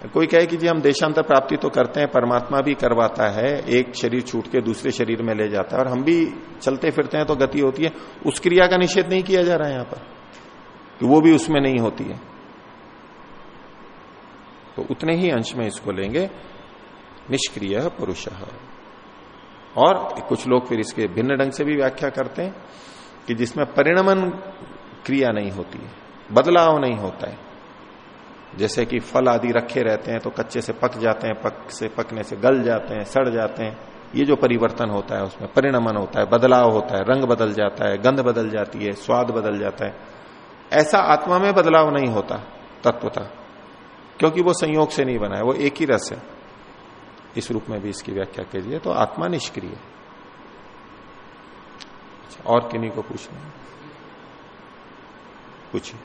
कोई कहे कि जी हम देशांतर प्राप्ति तो करते हैं, परमात्मा भी करवाता है, एक शरीर छूट के दूसरे शरीर में ले जाता है, और हम भी चलते फिरते हैं तो गति होती है, उस क्रिया का निषेध नहीं किया जा रहा है यहाँ पर, कि वो भी उसमें नहीं होती है। तो उतने ही अंश में इसको लेंगे, निष्क्रिय पुरुष। और कुछ लोग फिर इसके भिन्न ढंग से भी व्याख्या करते हैं, कि जिसमें परिणमन क्रिया नहीं होती है, बदलाव नहीं होता है। जैसे कि फल आदि रखे रहते हैं तो कच्चे से पक जाते हैं पक से पकने से गल जाते हैं सड़ जाते हैं। ये जो परिवर्तन होता है उसमें परिणमन होता है बदलाव होता है रंग बदल जाता है गंध बदल जाती है स्वाद बदल जाता है। ऐसा आत्मा में बदलाव नहीं होता तत्वता। क्योंकि वो संयोग से नहीं बना है वो एक ही रस है। इस रूप में भी इसकी व्याख्या कीजिए तो आत्मा निष्क्रिय। अच्छा, और किन्हीं को पूछना पूछिए।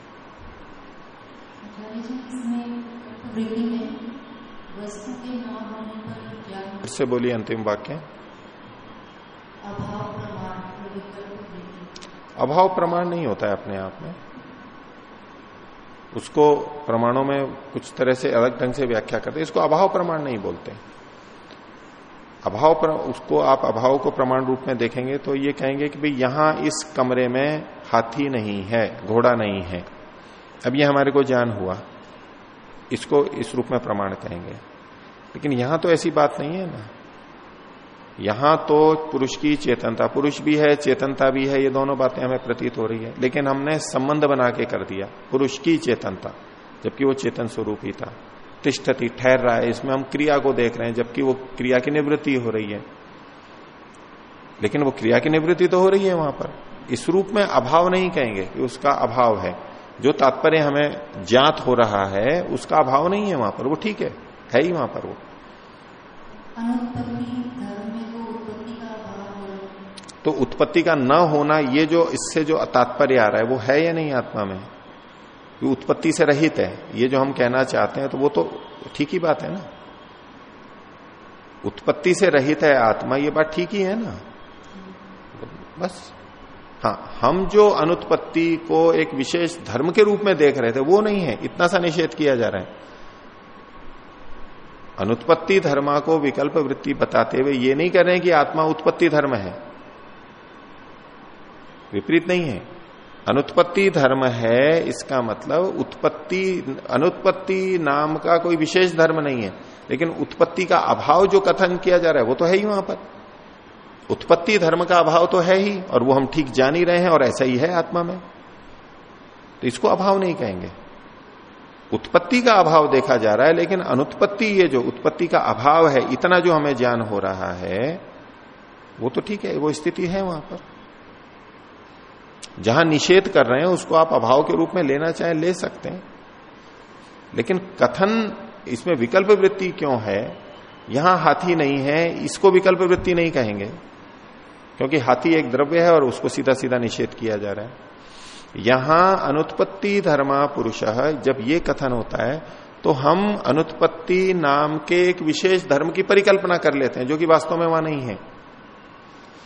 से बोलिए अंतिम वाक्य। अभाव प्रमाण नहीं होता है अपने आप में। उसको प्रमाणों में कुछ तरह से अलग ढंग से व्याख्या करते इसको अभाव प्रमाण नहीं बोलते। अभाव प्र, उसको आप अभाव को प्रमाण रूप में देखेंगे तो ये कहेंगे कि भाई यहाँ इस कमरे में हाथी नहीं है घोड़ा नहीं है। अब ये हमारे को ज्ञान हुआ। इसको इस रूप में प्रमाण कहेंगे। लेकिन यहाँ तो ऐसी बात नहीं है ना। यहाँ तो पुरुष की चेतनता, पुरुष भी है, चेतनता भी है, ये दोनों बातें हमें प्रतीत हो रही है। लेकिन हमने संबंध बना के कर दिया, पुरुष की चेतनता, जबकि वो चेतन स्वरूप ही था। तिष्ठती, ठहर रहा है, इसमें हम क्रिया को देख रहे हैं, जबकि वो क्रिया की निवृत्ति हो रही है। लेकिन वो क्रिया की निवृत्ति तो हो रही है वहाँ पर। इस रूप में अभाव नहीं कहेंगे कि उसका अभाव है। जो तात्पर्य हमें ज्ञात हो रहा है, उसका अभाव नहीं है वहाँ पर। वो ठीक है है ही वहाँ पर वो। तो उत्पत्ति का न होना, ये जो इससे जो तात्पर्य आ रहा है, वो है या नहीं आत्मा में? ये उत्पत्ति से रहित है, ये जो हम कहना चाहते हैं तो वो तो ठीक ही बात है ना? उत्पत्ति से रहित है आत्मा, ये बात ठीक ही है ना? बस। हाँ हम जो अनुत्पत्ति को एक विशेष धर्म के रूप में देख रहे थे, वो नहीं है। इतना सा निषेध किया जा रहा है। अनुत्पत्ति धर्मा को विकल्प वृत्ति बताते हुए ये नहीं कर रहे कि आत्मा उत्पत्ति धर्म है। विपरीत नहीं है। अनुत्पत्ति धर्म है, इसका मतलब उत्पत्ति, अनुत्पत्ति नाम का कोई विशेष धर्म नहीं है। लेकिन उत्पत्ति का अभाव जो कथन किया जा रहा है, वो तो है ही वहाँ पर। उत्पत्ति धर्म का अभाव तो है ही, और वो हम ठीक जान ही रहे हैं, और ऐसा ही है आत्मा में। तो इसको अभाव नहीं कहेंगे। उत्पत्ति का अभाव देखा जा रहा है, लेकिन अनुत्पत्ति, ये जो उत्पत्ति का अभाव है, इतना जो हमें ज्ञान हो रहा है, वो तो ठीक है, वो स्थिति है वहाँ पर। जहाँ निषेध कर रहे हैं, उसको आप अभाव के रूप में लेना चाहे, ले सकते हैं। लेकिन कथन, इसमें विकल्प वृत्ति क्यों है? यहाँ हाथी नहीं है, इसको विकल्प वृत्ति नहीं कहेंगे। क्योंकि हाथी एक द्रव्य है और उसको सीधा सीधा निषेध किया जा रहा है। यहाँ अनुत्पत्ति धर्मा पुरुष जब ये कथन होता है तो हम अनुत्पत्ति नाम के एक विशेष धर्म की परिकल्पना कर लेते हैं, जो कि वास्तव में वहाँ नहीं है।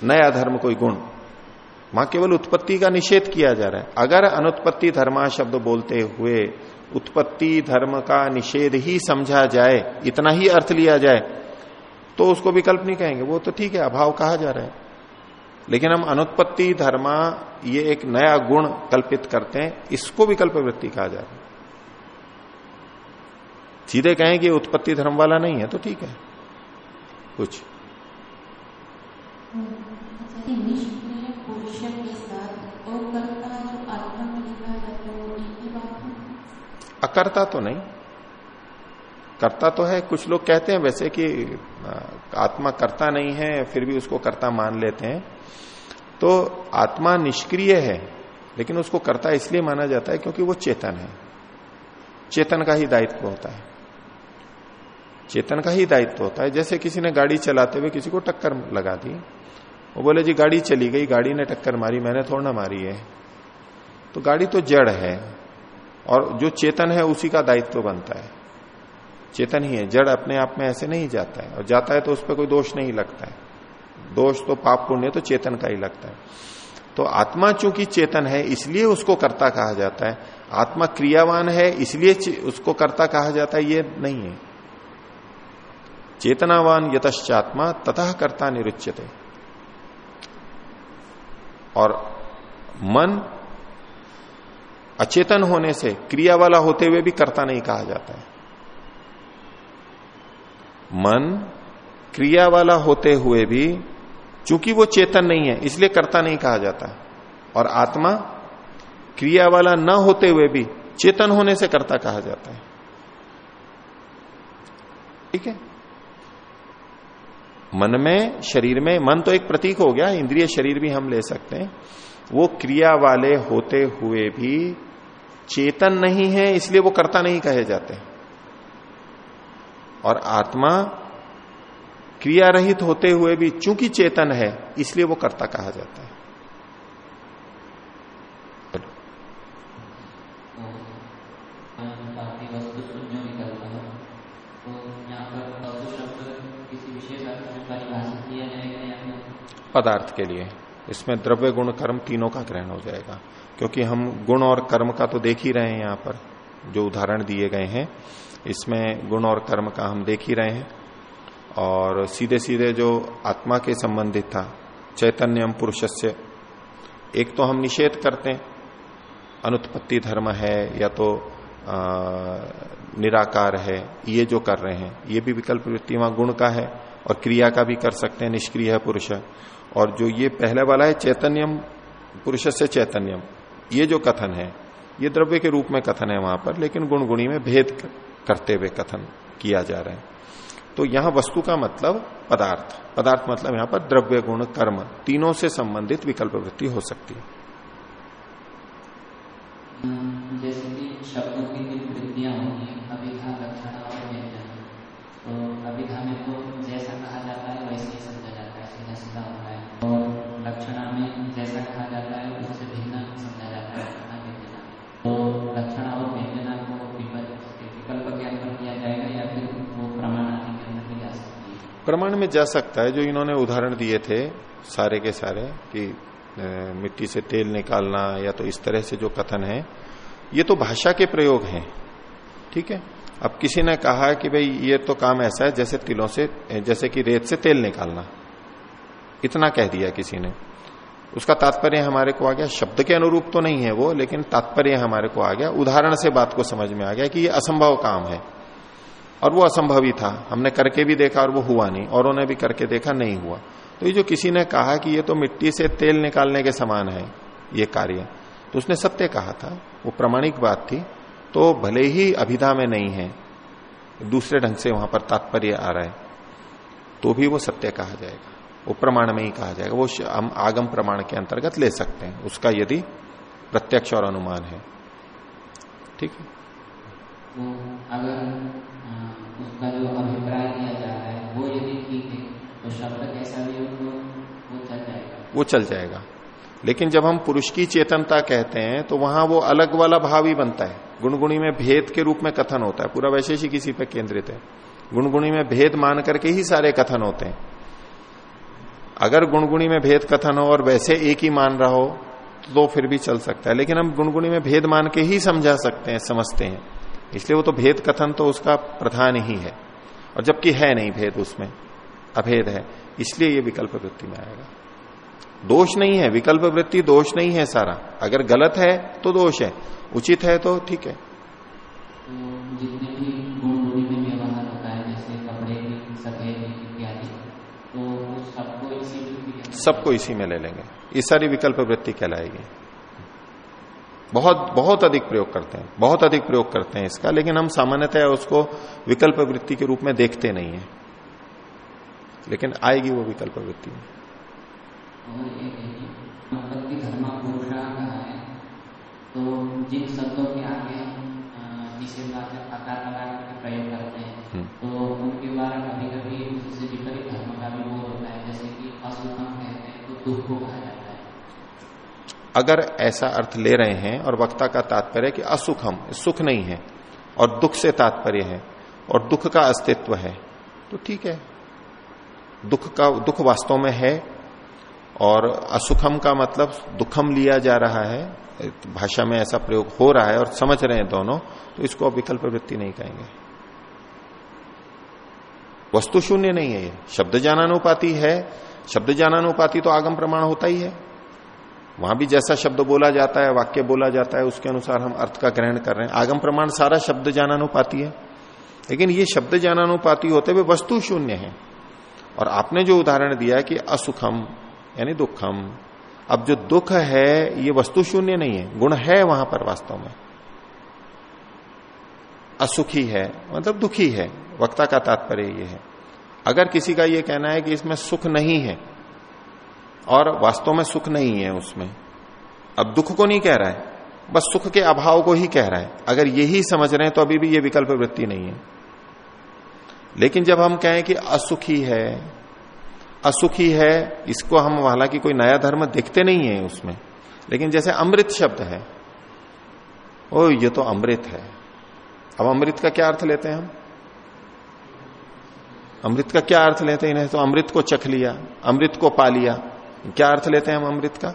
नया धर्म कोई गुण। वहाँ केवल उत्पत्ति का निषेध किया जा रहा है। अगर अनुत्पत्ति धर्मा शब्द बोलते हुए उत्पत्ति धर्म का निषेध ही समझा जाए, इतना ही अर्थ लिया जाए तो उसको विकल्प नहीं कहेंगे। वो तो ठीक है, अभाव कहा जा रहा है। लेकिन हम अनुत्पत्ति, धर्मा, ये एक नया गुण कल्पित करते हैं, इसको विकल्प वृत्ति कहा जा रहा है। सीधे कहें कि उत्पत्ति धर्म वाला नहीं है तो ठीक है। कुछ। अकर्ता तो नहीं। करता तो है, कुछ लोग कहते हैं वैसे कि आत्मा करता नहीं है, फिर भी उसको करता मान लेते हैं। तो आत्मा निष्क्रिय है, लेकिन उसको करता इसलिए माना जाता है क्योंकि वो चेतन है। चेतन का ही दायित्व होता है। चेतन का ही दायित्व होता है। जैसे किसी ने गाड़ी चलाते हुए किसी को टक्कर लगा दी, वो बोले, जी, गाड़ी चली गई, गाड़ी ने टक्कर मारी, मैंने थोड़ा ना मारी है। तो गाड़ी तो जड़ है, और जो चेतन है, उसी का दायित्व बनता है। चेतन ही है, जड़ अपने आप में ऐसे नहीं जाता है, और जाता है तो उस पर कोई दोष नहीं लगता है। दोष तो पाप पुण्य तो चेतन का ही लगता है। तो आत्मा चूँकि चेतन है, इसलिए उसको कर्ता कहा जाता है। आत्मा क्रियावान है, इसलिए उसको कर्ता कहा जाता है, ये नहीं है। चेतनावान यतश्चात्मा तथा कर्ता निरुच्यते। और मन अचेतन होने से क्रिया वाला होते हुए भी कर्ता नहीं कहा जाता है। मन क्रिया वाला होते हुए भी चूँकि वो चेतन नहीं है, इसलिए कर्ता नहीं कहा जाता। और आत्मा क्रिया वाला न होते हुए भी चेतन होने से कर्ता कहा जाता है। ठीक है? मन में, शरीर में, मन तो एक प्रतीक हो गया, इंद्रिय शरीर भी हम ले सकते हैं। वो क्रिया वाले होते हुए भी चेतन नहीं है, इसलिए वो कर्ता नहीं कहे जाते। और आत्मा क्रिया रहित होते हुए भी चूँकि चेतन है, इसलिए वो कर्ता कहा जाता है। पदार्थ के लिए। इसमें द्रव्य गुण कर्म तीनों का ग्रहण हो जाएगा, क्योंकि हम गुण और कर्म का तो देख ही रहे हैं यहाँ पर, जो उदाहरण दिए गए हैं। इसमें गुण और कर्म का हम देख ही रहे हैं। और सीधे सीधे जो आत्मा के संबंधित था चैतन्यम पुरुषस्य। एक तो हम निषेध करते हैं अनुत्पत्ति धर्म है या तो आ, निराकार है ये जो कर रहे हैं ये भी विकल्प वृत्ति वहाँ गुण का है और क्रिया का भी कर सकते हैं निष्क्रिय है पुरुष। और जो ये पहले वाला है चैतन्यम पुरुष से चैतन्यम ये जो कथन है ये द्रव्य के रूप में कथन है वहाँ पर लेकिन गुण गुणी में भेद करते हुए कथन किया जा रहा है। तो यहाँ वस्तु का मतलब पदार्थ। पदार्थ मतलब यहाँ पर द्रव्य, गुण, कर्म, तीनों से संबंधित विकल्प वृत्ति हो सकती है। जैसे कि शब्दों प्रमाण में जा सकता है, जो इन्होंने उदाहरण दिए थे सारे के सारे, कि मिट्टी से तेल निकालना या तो इस तरह से जो कथन है, ये तो भाषा के प्रयोग हैं, ठीक है? अब किसी ने कहा कि भाई, ये तो काम ऐसा है, जैसे तिलों से जैसे कि रेत से तेल निकालना। इतना कह दिया किसी ने। उसका तात्पर्य हमारे को आ गया, शब्द के अनुरूप तो नहीं है वो, लेकिन तात्पर्य हमारे को आ गया, उदाहरण से बात को समझ में आ गया कि ये असंभव काम है। और वो असंभव ही था। हमने करके भी देखा और वो हुआ नहीं। औरों ने भी करके देखा, नहीं हुआ। तो ये जो किसी ने कहा कि ये तो मिट्टी से तेल निकालने के समान है, ये कार्य। तो उसने सत्य कहा था। वो प्रमाणिक बात थी। तो भले ही अभिधा में नहीं है, दूसरे ढंग से वहाँ पर तात्पर्य आ रहा है तो भी वो सत्य कहा जाएगा। वो प्रमाण में ही कहा जाएगा। वो हम आगम प्रमाण के अंतर्गत ले सकते हैं। उसका यदि प्रत्यक्ष और अनुमान है। ठीक है? तो अगर उसका जो अभिप्राय दिया जा रहा है, वो यदि ठीक है तो शब्द कैसा भी तो वो चल जाएगा। वो चल जाएगा। लेकिन जब हम पुरुष की चेतनता कहते हैं तो वहाँ वो अलग वाला भाव ही बनता है। गुणगुणी में भेद के रूप में कथन होता है। पूरा वैशेषिक इसी पर केंद्रित है। गुणगुणी में भेद मान करके ही सारे कथन होते हैं। अगर गुणगुणी में भेद कथन हो और वैसे एक ही मान रहा हो तो फिर भी चल सकता है। लेकिन हम गुणगुणी में भेद मान के ही समझा सकते हैं, समझते हैं। इसलिए वो तो भेद कथन तो उसका प्रधान ही है। और जबकि है नहीं भेद उसमें अभेद है इसलिए ये विकल्प वृत्ति में आएगा। दोष नहीं है विकल्प वृत्ति दोष नहीं है सारा। अगर गलत है तो दोष है उचित है तो ठीक है। तो जितने भी तो सबको इसी में ले लेंगे। ये सारी विकल्प वृत्ति कहलाएगी। बहुत बहुत अधिक प्रयोग करते हैं बहुत अधिक प्रयोग करते हैं इसका लेकिन हम सामान्यतः उसको विकल्प वृत्ति के रूप में देखते नहीं है। लेकिन आएगी वो विकल्प वृत्ति। में तो जिन शब्दों के आगे प्रयोग करते हैं। तो उनके द्वारा कभी कभी उससे विपरीत धर्म का भी होता है जैसे कि कहते हैं तो दुख को है अगर ऐसा अर्थ ले रहे हैं और वक्ता का तात्पर्य कि असुखम सुख नहीं है और दुख से तात्पर्य है और दुख का अस्तित्व है तो ठीक है। दुख का, दुख वास्तव में है और असुखम का मतलब दुखम लिया जा रहा है, भाषा में ऐसा प्रयोग हो रहा है और समझ रहे हैं दोनों तो इसको विकल्प वृत्ति नहीं कहेंगे। वस्तु शून्य नहीं है ये। शब्द जानानुपाति है, शब्द जानानुपाति तो आगम प्रमाण होता ही है। वहाँ भी जैसा शब्द बोला जाता है, वाक्य बोला जाता है, उसके अनुसार हम अर्थ का ग्रहण कर रहे हैं। आगम प्रमाण सारा शब्द जानानुपाती है। लेकिन ये शब्द जानानुपाती होते हुए वस्तु शून्य है। और आपने जो उदाहरण दिया कि असुखम, यानी दुखम, अब जो दुख है, ये वस्तु शून्य नहीं है। गुण है वहाँ पर वास्तव में। असुखी है मतलब दुखी है। वक्ता का तात्पर्य ये है। अगर किसी का ये कहना है कि इसमें सुख नहीं है और वास्तव में सुख नहीं है उसमें। अब दुख को नहीं कह रहा है, बस सुख के अभाव को ही कह रहा है। अगर यही समझ रहे हैं तो अभी भी ये विकल्प वृत्ति नहीं है। लेकिन जब हम कहें कि असुखी है असुखी है, इसको हम हालाँकि कोई नया धर्म देखते नहीं है उसमें, लेकिन जैसे अमृत शब्द है ओ ये तो अमृत है। अब अमृत का क्या अर्थ लेते हैं हम? अमृत का क्या अर्थ लेते हैं? इन्हें तो अमृत को चख लिया, अमृत को पा लिया। क्या अर्थ लेते हैं हम अमृत का?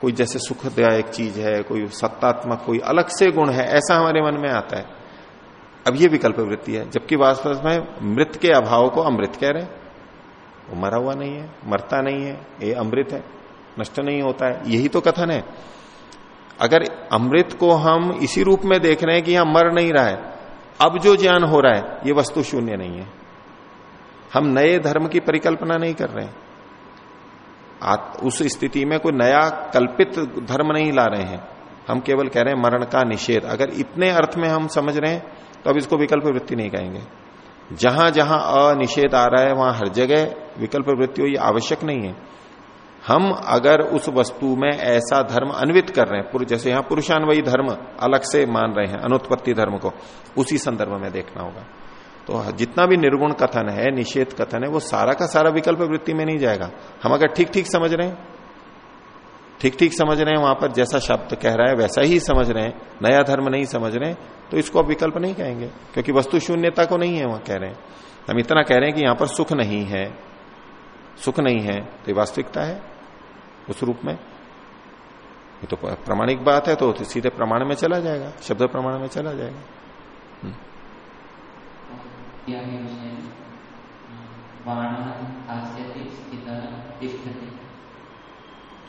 कोई जैसे सुखदायक चीज़ है, कोई सत्तात्मक, कोई अलग से गुण है, ऐसा हमारे मन में आता है। अब ये विकल्प वृत्ति है, जबकि वास्तव में मृत के अभाव को अमृत कह रहे हैं। वो मरा हुआ नहीं है, मरता नहीं है, ये अमृत है, नष्ट नहीं होता है, यही तो कथन है। अगर अमृत को हम इसी रूप में देख रहे हैं कि यहाँ मर नहीं रहा है, अब जो ज्ञान हो रहा है, ये वस्तु शून्य नहीं है। हम नए धर्म की परिकल्पना नहीं कर रहे हैं। उस स्थिति में कोई नया कल्पित धर्म नहीं ला रहे हैं। हम केवल कह रहे हैं मरण का निषेध। अगर इतने अर्थ में हम समझ रहे हैं तो अब इसको विकल्प वृत्ति नहीं कहेंगे। जहाँ जहाँ अनिषेध आ रहा है, वहाँ हर जगह विकल्प वृत्ति हो ये आवश्यक नहीं है। हम अगर उस वस्तु में ऐसा धर्म अन्वित कर रहे हैं जैसे यहाँ पुरुषान्वयी धर्म अलग से मान रहे हैं, अनुत्पत्ति धर्म को, उसी संदर्भ में देखना होगा। तो जितना भी निर्गुण कथन है, निषेध कथन है, वो सारा का सारा विकल्प वृत्ति में नहीं जाएगा। हम अगर ठीक ठीक समझ रहे हैं ठीक ठीक समझ रहे हैं, वहाँ पर जैसा शब्द कह रहा है, वैसा ही समझ रहे हैं, नया धर्म नहीं समझ रहे तो इसको आप विकल्प नहीं कहेंगे, क्योंकि वस्तु शून्यता को नहीं है वहाँ कह रहे हैं। हम इतना कह रहे हैं कि यहाँ पर सुख नहीं है, सुख नहीं है तो वास्तविकता है, उस रूप में। ये तो प्रामाणिक बात है तो सीधे प्रमाण में चला जाएगा, शब्द प्रमाण में चला जाएगा। किया वाण आस्यति स्थित तिष्ठति।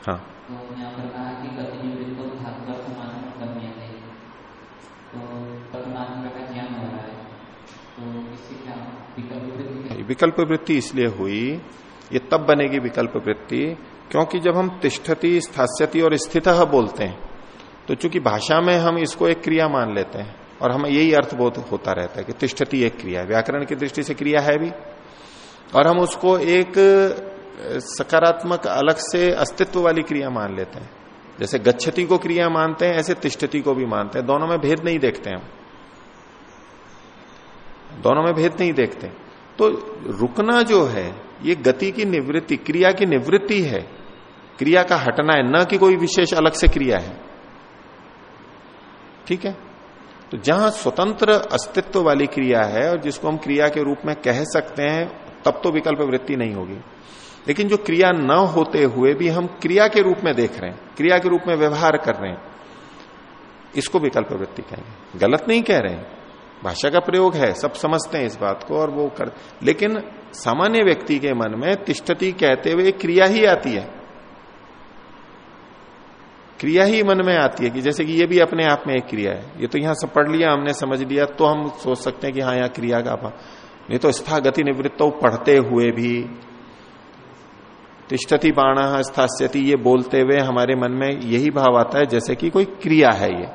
हाँ। तो यहाँ पर कहा कि को मात्र गम्य थे तो परमात्मा का ज्ञान हो रहा है। तो इससे क्या विकल्प वृत्ति विकल्प वृत्ति इसलिए हुई ये तब बनेगी विकल्प वृत्ति क्योंकि जब हम तिष्ठति स्थास्यति और स्थित बोलते हैं तो चूँकि भाषा में हम इसको एक क्रिया मान लेते हैं और हमें यही अर्थ अर्थबोध होता रहता है कि तिष्ठति एक क्रिया है। व्याकरण की दृष्टि से क्रिया है भी। और हम उसको एक सकारात्मक अलग से अस्तित्व वाली क्रिया मान लेते हैं। जैसे गच्छति को क्रिया मानते हैं, ऐसे तिष्ठति को भी मानते हैं। दोनों में भेद नहीं देखते हम। दोनों में भेद नहीं देखते। तो रुकना जो है, ये गति की निवृत्ति, क्रिया की निवृत्ति है। क्रिया का हटना है, न कि कोई विशेष अलग से क्रिया है। ठीक है? तो जहाँ स्वतंत्र अस्तित्व वाली क्रिया है और जिसको हम क्रिया के रूप में कह सकते हैं, तब तो विकल्प वृत्ति नहीं होगी। लेकिन जो क्रिया न होते हुए भी हम क्रिया के रूप में देख रहे हैं, क्रिया के रूप में व्यवहार कर रहे हैं, इसको विकल्प वृत्ति कहेंगे। गलत नहीं कह रहे हैं। भाषा का प्रयोग है, सब समझते हैं इस बात को और वो कर, लेकिन सामान्य व्यक्ति के मन में तिष्ठती कहते हुए क्रिया ही आती है। क्रिया ही मन में आती है कि जैसे कि ये भी अपने आप में एक क्रिया है। ये तो यहाँ से पढ़ लिया, हमने समझ लिया तो हम सोच सकते हैं कि हाँ यहाँ क्रिया का नहीं तो स्था गति निवृत्त पढ़ते हुए भी। तिष्ठति बाण स्थास्यति, ये बोलते हुए हमारे मन में यही भाव आता है जैसे कि कोई क्रिया है ये।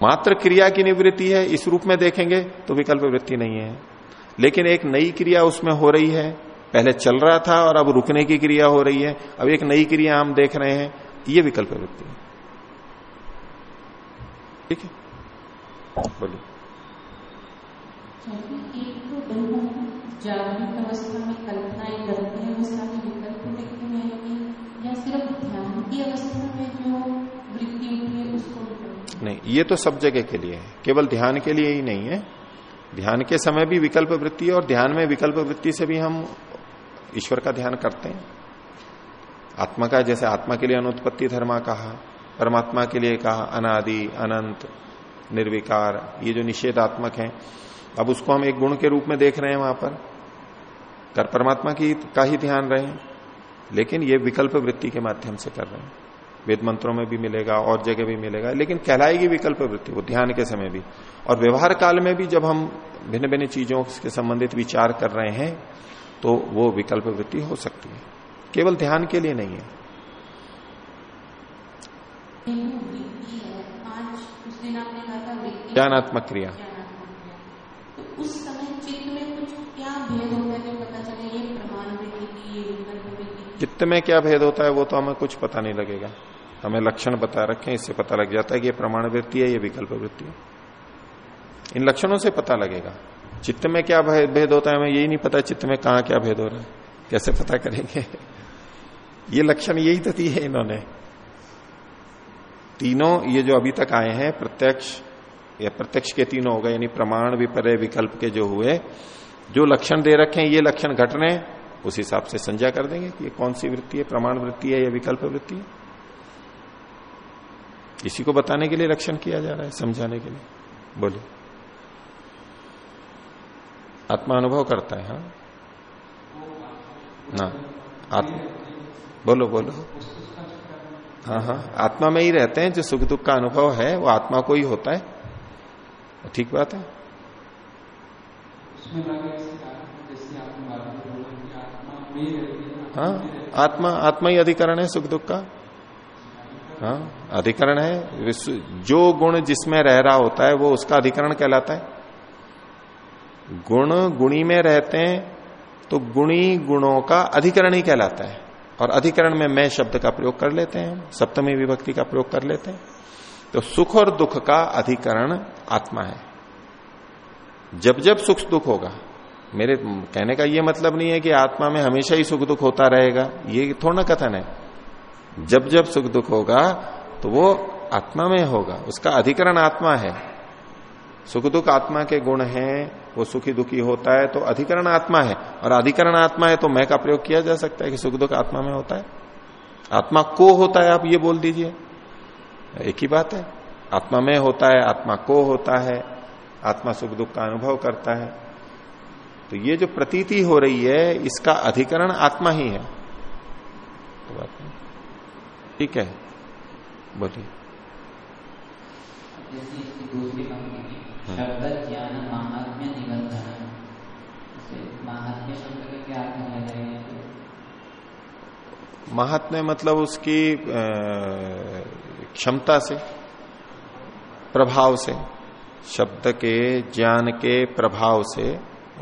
मात्र क्रिया की निवृत्ति है, इस रूप में देखेंगे तो विकल्प वृत्ति नहीं है। लेकिन एक नई क्रिया उसमें हो रही है पहले चल रहा था और अब रुकने की क्रिया हो रही है। अब एक नई क्रिया हम देख रहे हैं। ये विकल्प वृत्ति है ठीक है? बोलिए। तो अवस्था में कल्पनाएँ करते हैं वो सारी विकल्प वृत्ति में या सिर्फ़ ध्यान की अवस्था में जो वृत्ति उठी है उसको नहीं ये तो सब जगह के लिए है। केवल ध्यान के लिए ही नहीं है। ध्यान के समय भी विकल्प वृत्ति और ध्यान में विकल्प वृत्ति से भी हम ईश्वर का ध्यान करते हैं। आत्मा का जैसे आत्मा के लिए अनुत्पत्ति धर्मा कहा, परमात्मा के लिए कहा, अनादि, अनंत, निर्विकार, ये जो निषेधात्मक है, अब उसको हम एक गुण के रूप में देख रहे हैं वहाँ पर। कर परमात्मा की का ही ध्यान रहे, लेकिन ये विकल्प वृत्ति के माध्यम से कर रहे हैं। वेद मंत्रों में भी मिलेगा, और जगह भी मिलेगा, लेकिन कहलाएगी विकल्प वृत्ति, वो ध्यान के समय भी। और व्यवहार काल में भी जब हम भिन्न भिन्न चीज़ों के संबंधित विचार कर रहे हैं तो वो विकल्प वृत्ति हो सकती है। केवल ध्यान के लिए नहीं है। ज्ञानात्मक क्रिया। तो उस समय चित्त में कुछ क्या भेद होता है पता चले? ये प्रमाण वृत्ति ये विकल्प चित्त में क्या भेद होता है वो तो हमें कुछ पता नहीं लगेगा। हमें लक्षण बता रखे इससे पता लग जाता है कि ये प्रमाण वृत्ति है ये विकल्प वृत्ति है। इन लक्षणों से पता लगेगा। चित्त में क्या भेद होता है हमें यही नहीं पता चित्त में कहा क्या भेद हो रहा है। कैसे पता करेंगे? [laughs] ये लक्षण यही तो दिए इन्होंने। तीनों ये जो अभी तक आए हैं, प्रत्यक्ष, या प्रत्यक्ष के तीनों हो गए, यानी प्रमाण, विपर्य, विकल्प के जो हुए, जो लक्षण दे रखे हैं, ये लक्षण घट रहे हैं उस हिसाब से संज्ञा कर देंगे कि ये कौन सी वृत्ति है, प्रमाण वृत्ति है या विकल्प वृत्ति है। इसी को बताने के लिए लक्षण किया जा रहा है, समझाने के लिए। बोलिए। आत्मा अनुभव करता है हाँ? ना। आत्मा बोलो बोलो। हाँ हाँ। आत्मा में ही रहते हैं जो सुख दुख का अनुभव है वो आत्मा को ही होता है। ठीक बात है? हाँ आत्मा आत्मा ही अधिकरण है सुख दुख का? हाँ? अधिकरण है जो गुण जिसमें रह रहा होता है वो उसका अधिकरण कहलाता है। गुण गुणी में रहते हैं तो गुणी गुणों का अधिकरण ही कहलाता है। और अधिकरण में मैं शब्द का प्रयोग कर लेते हैं, सप्तमी विभक्ति का प्रयोग कर लेते हैं। तो सुख और दुख का अधिकरण आत्मा है। जब जब सुख दुख होगा, मेरे कहने का यह मतलब नहीं है कि आत्मा में हमेशा ही सुख दुख होता रहेगा, ये थोड़ा कथन है। जब जब सुख दुख होगा तो वो आत्मा में होगा, उसका अधिकरण आत्मा है। सुख दुख आत्मा के गुण हैं, वो सुखी दुखी होता है तो अधिकरण आत्मा है। और अधिकरण आत्मा है तो मैं का प्रयोग किया जा सकता है कि सुख दुख आत्मा में होता है। आत्मा को होता है, आप ये बोल दीजिए। एक ही बात है। आत्मा में होता है, आत्मा को होता है। आत्मा सुख दुख का अनुभव करता है। तो ये जो प्रतीति हो रही है, इसका अधिकरण आत्मा ही है। तो ठीक है। बोलिए। दूसरी शब्द ज्ञान महात्म्य निबंधन महात्म्य शब्द का क्या अर्थ महात्म्य मतलब उसकी क्षमता से प्रभाव से शब्द के ज्ञान के प्रभाव से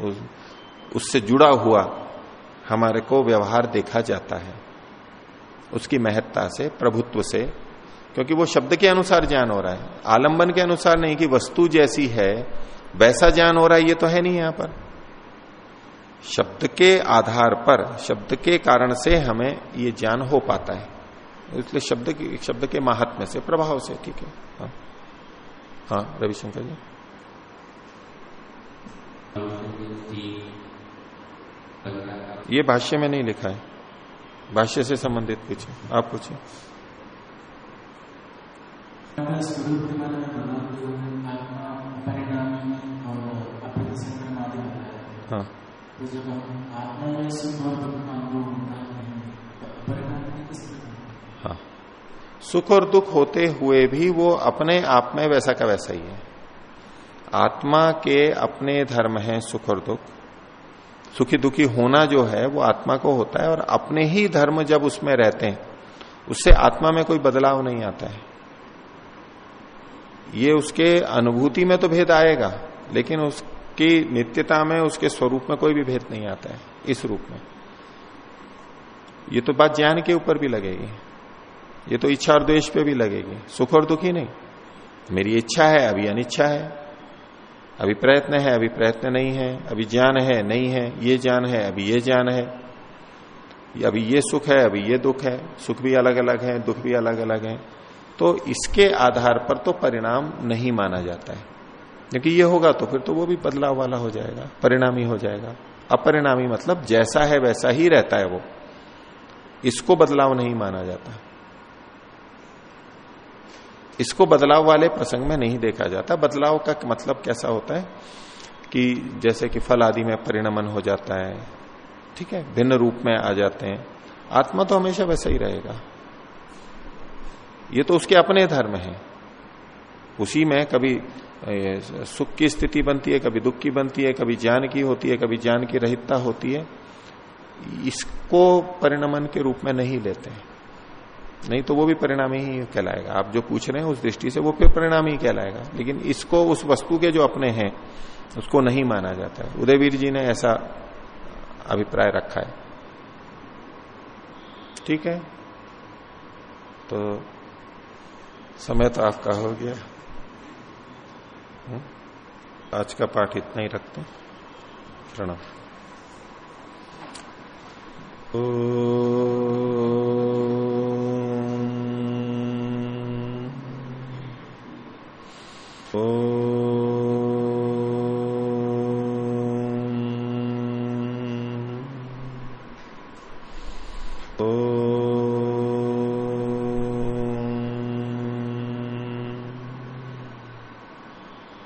उस, उससे जुड़ा हुआ हमारे को व्यवहार देखा जाता है। उसकी महत्ता से प्रभुत्व से क्योंकि वो शब्द के अनुसार ज्ञान हो रहा है। आलंबन के अनुसार नहीं कि वस्तु जैसी है, वैसा ज्ञान हो रहा है, ये तो है नहीं यहाँ पर। शब्द के आधार पर, शब्द के कारण से हमें ये ज्ञान हो पाता है। इसलिए शब्द की, शब्द के महात्म्य से, प्रभाव से, ठीक है। हाँ। हाँ रविशंकर जी। ये भाष्य में नहीं लिखा है। भाष्य से संबंधित पूछिए आप पूछिए। अगर स्वरूप के बारे में बता दो आत्मा परिणामी और अपने संग्रह आदि बताया हाँ। तो जब हम आत्मा में सुख और दुख का अनुभव होता है तो परिणामी किस तरह हाँ। सुख और दुख होते हुए भी वो अपने आप में वैसा का वैसा ही है। आत्मा के अपने धर्म है सुख और दुख। सुखी दुखी होना जो है वो आत्मा को होता है और अपने ही धर्म जब उसमें रहते हैं उससे आत्मा में कोई बदलाव नहीं आता है। ये उसके अनुभूति में तो भेद आएगा, लेकिन उसकी नित्यता में, उसके स्वरूप में कोई भी भेद नहीं आता है, इस रूप में। ये तो बात ज्ञान के ऊपर भी लगेगी। ये तो इच्छा और द्वेष पे भी लगेगी। सुख और दुखी नहीं। मेरी इच्छा है, अभी अनिच्छा है। अभी प्रयत्न है, अभी प्रयत्न नहीं है। अभी ज्ञान है, नहीं है। ये ज्ञान है, अभी ये ज्ञान है। अभी ये सुख है, अभी ये दुख है। सुख भी अलग अलग है, दुख भी अलग अलग है। तो इसके आधार पर तो परिणाम नहीं माना जाता है। क्योंकि ये होगा तो फिर तो वो भी बदलाव वाला हो जाएगा, परिणामी हो जाएगा। अपरिणामी मतलब जैसा है वैसा ही रहता है वो। इसको बदलाव नहीं माना जाता। इसको बदलाव वाले प्रसंग में नहीं देखा जाता। बदलाव का मतलब कैसा होता है कि जैसे कि फल आदि में परिणमन हो जाता है, ठीक है? भिन्न रूप में आ जाते हैं। आत्मा तो हमेशा वैसा ही रहेगा। ये तो उसके अपने धर्म है। उसी में कभी सुख की स्थिति बनती है, कभी दुख की बनती है, कभी ज्ञान की होती है, कभी ज्ञान की रहितता होती है। इसको परिणमन के रूप में नहीं लेते हैं। नहीं तो वो भी परिणाम ही कहलाएगा। आप जो पूछ रहे हैं उस दृष्टि से वो फिर परिणामी ही कहलाएगा। लेकिन इसको, उस वस्तु के जो अपने हैं, उसको नहीं माना जाता है। उदयवीर जी ने ऐसा अभिप्राय रखा है। ठीक है? तो समय तो आपका हो गया। हम्म। आज का पाठ इतना ही रखते प्रणाम ओ...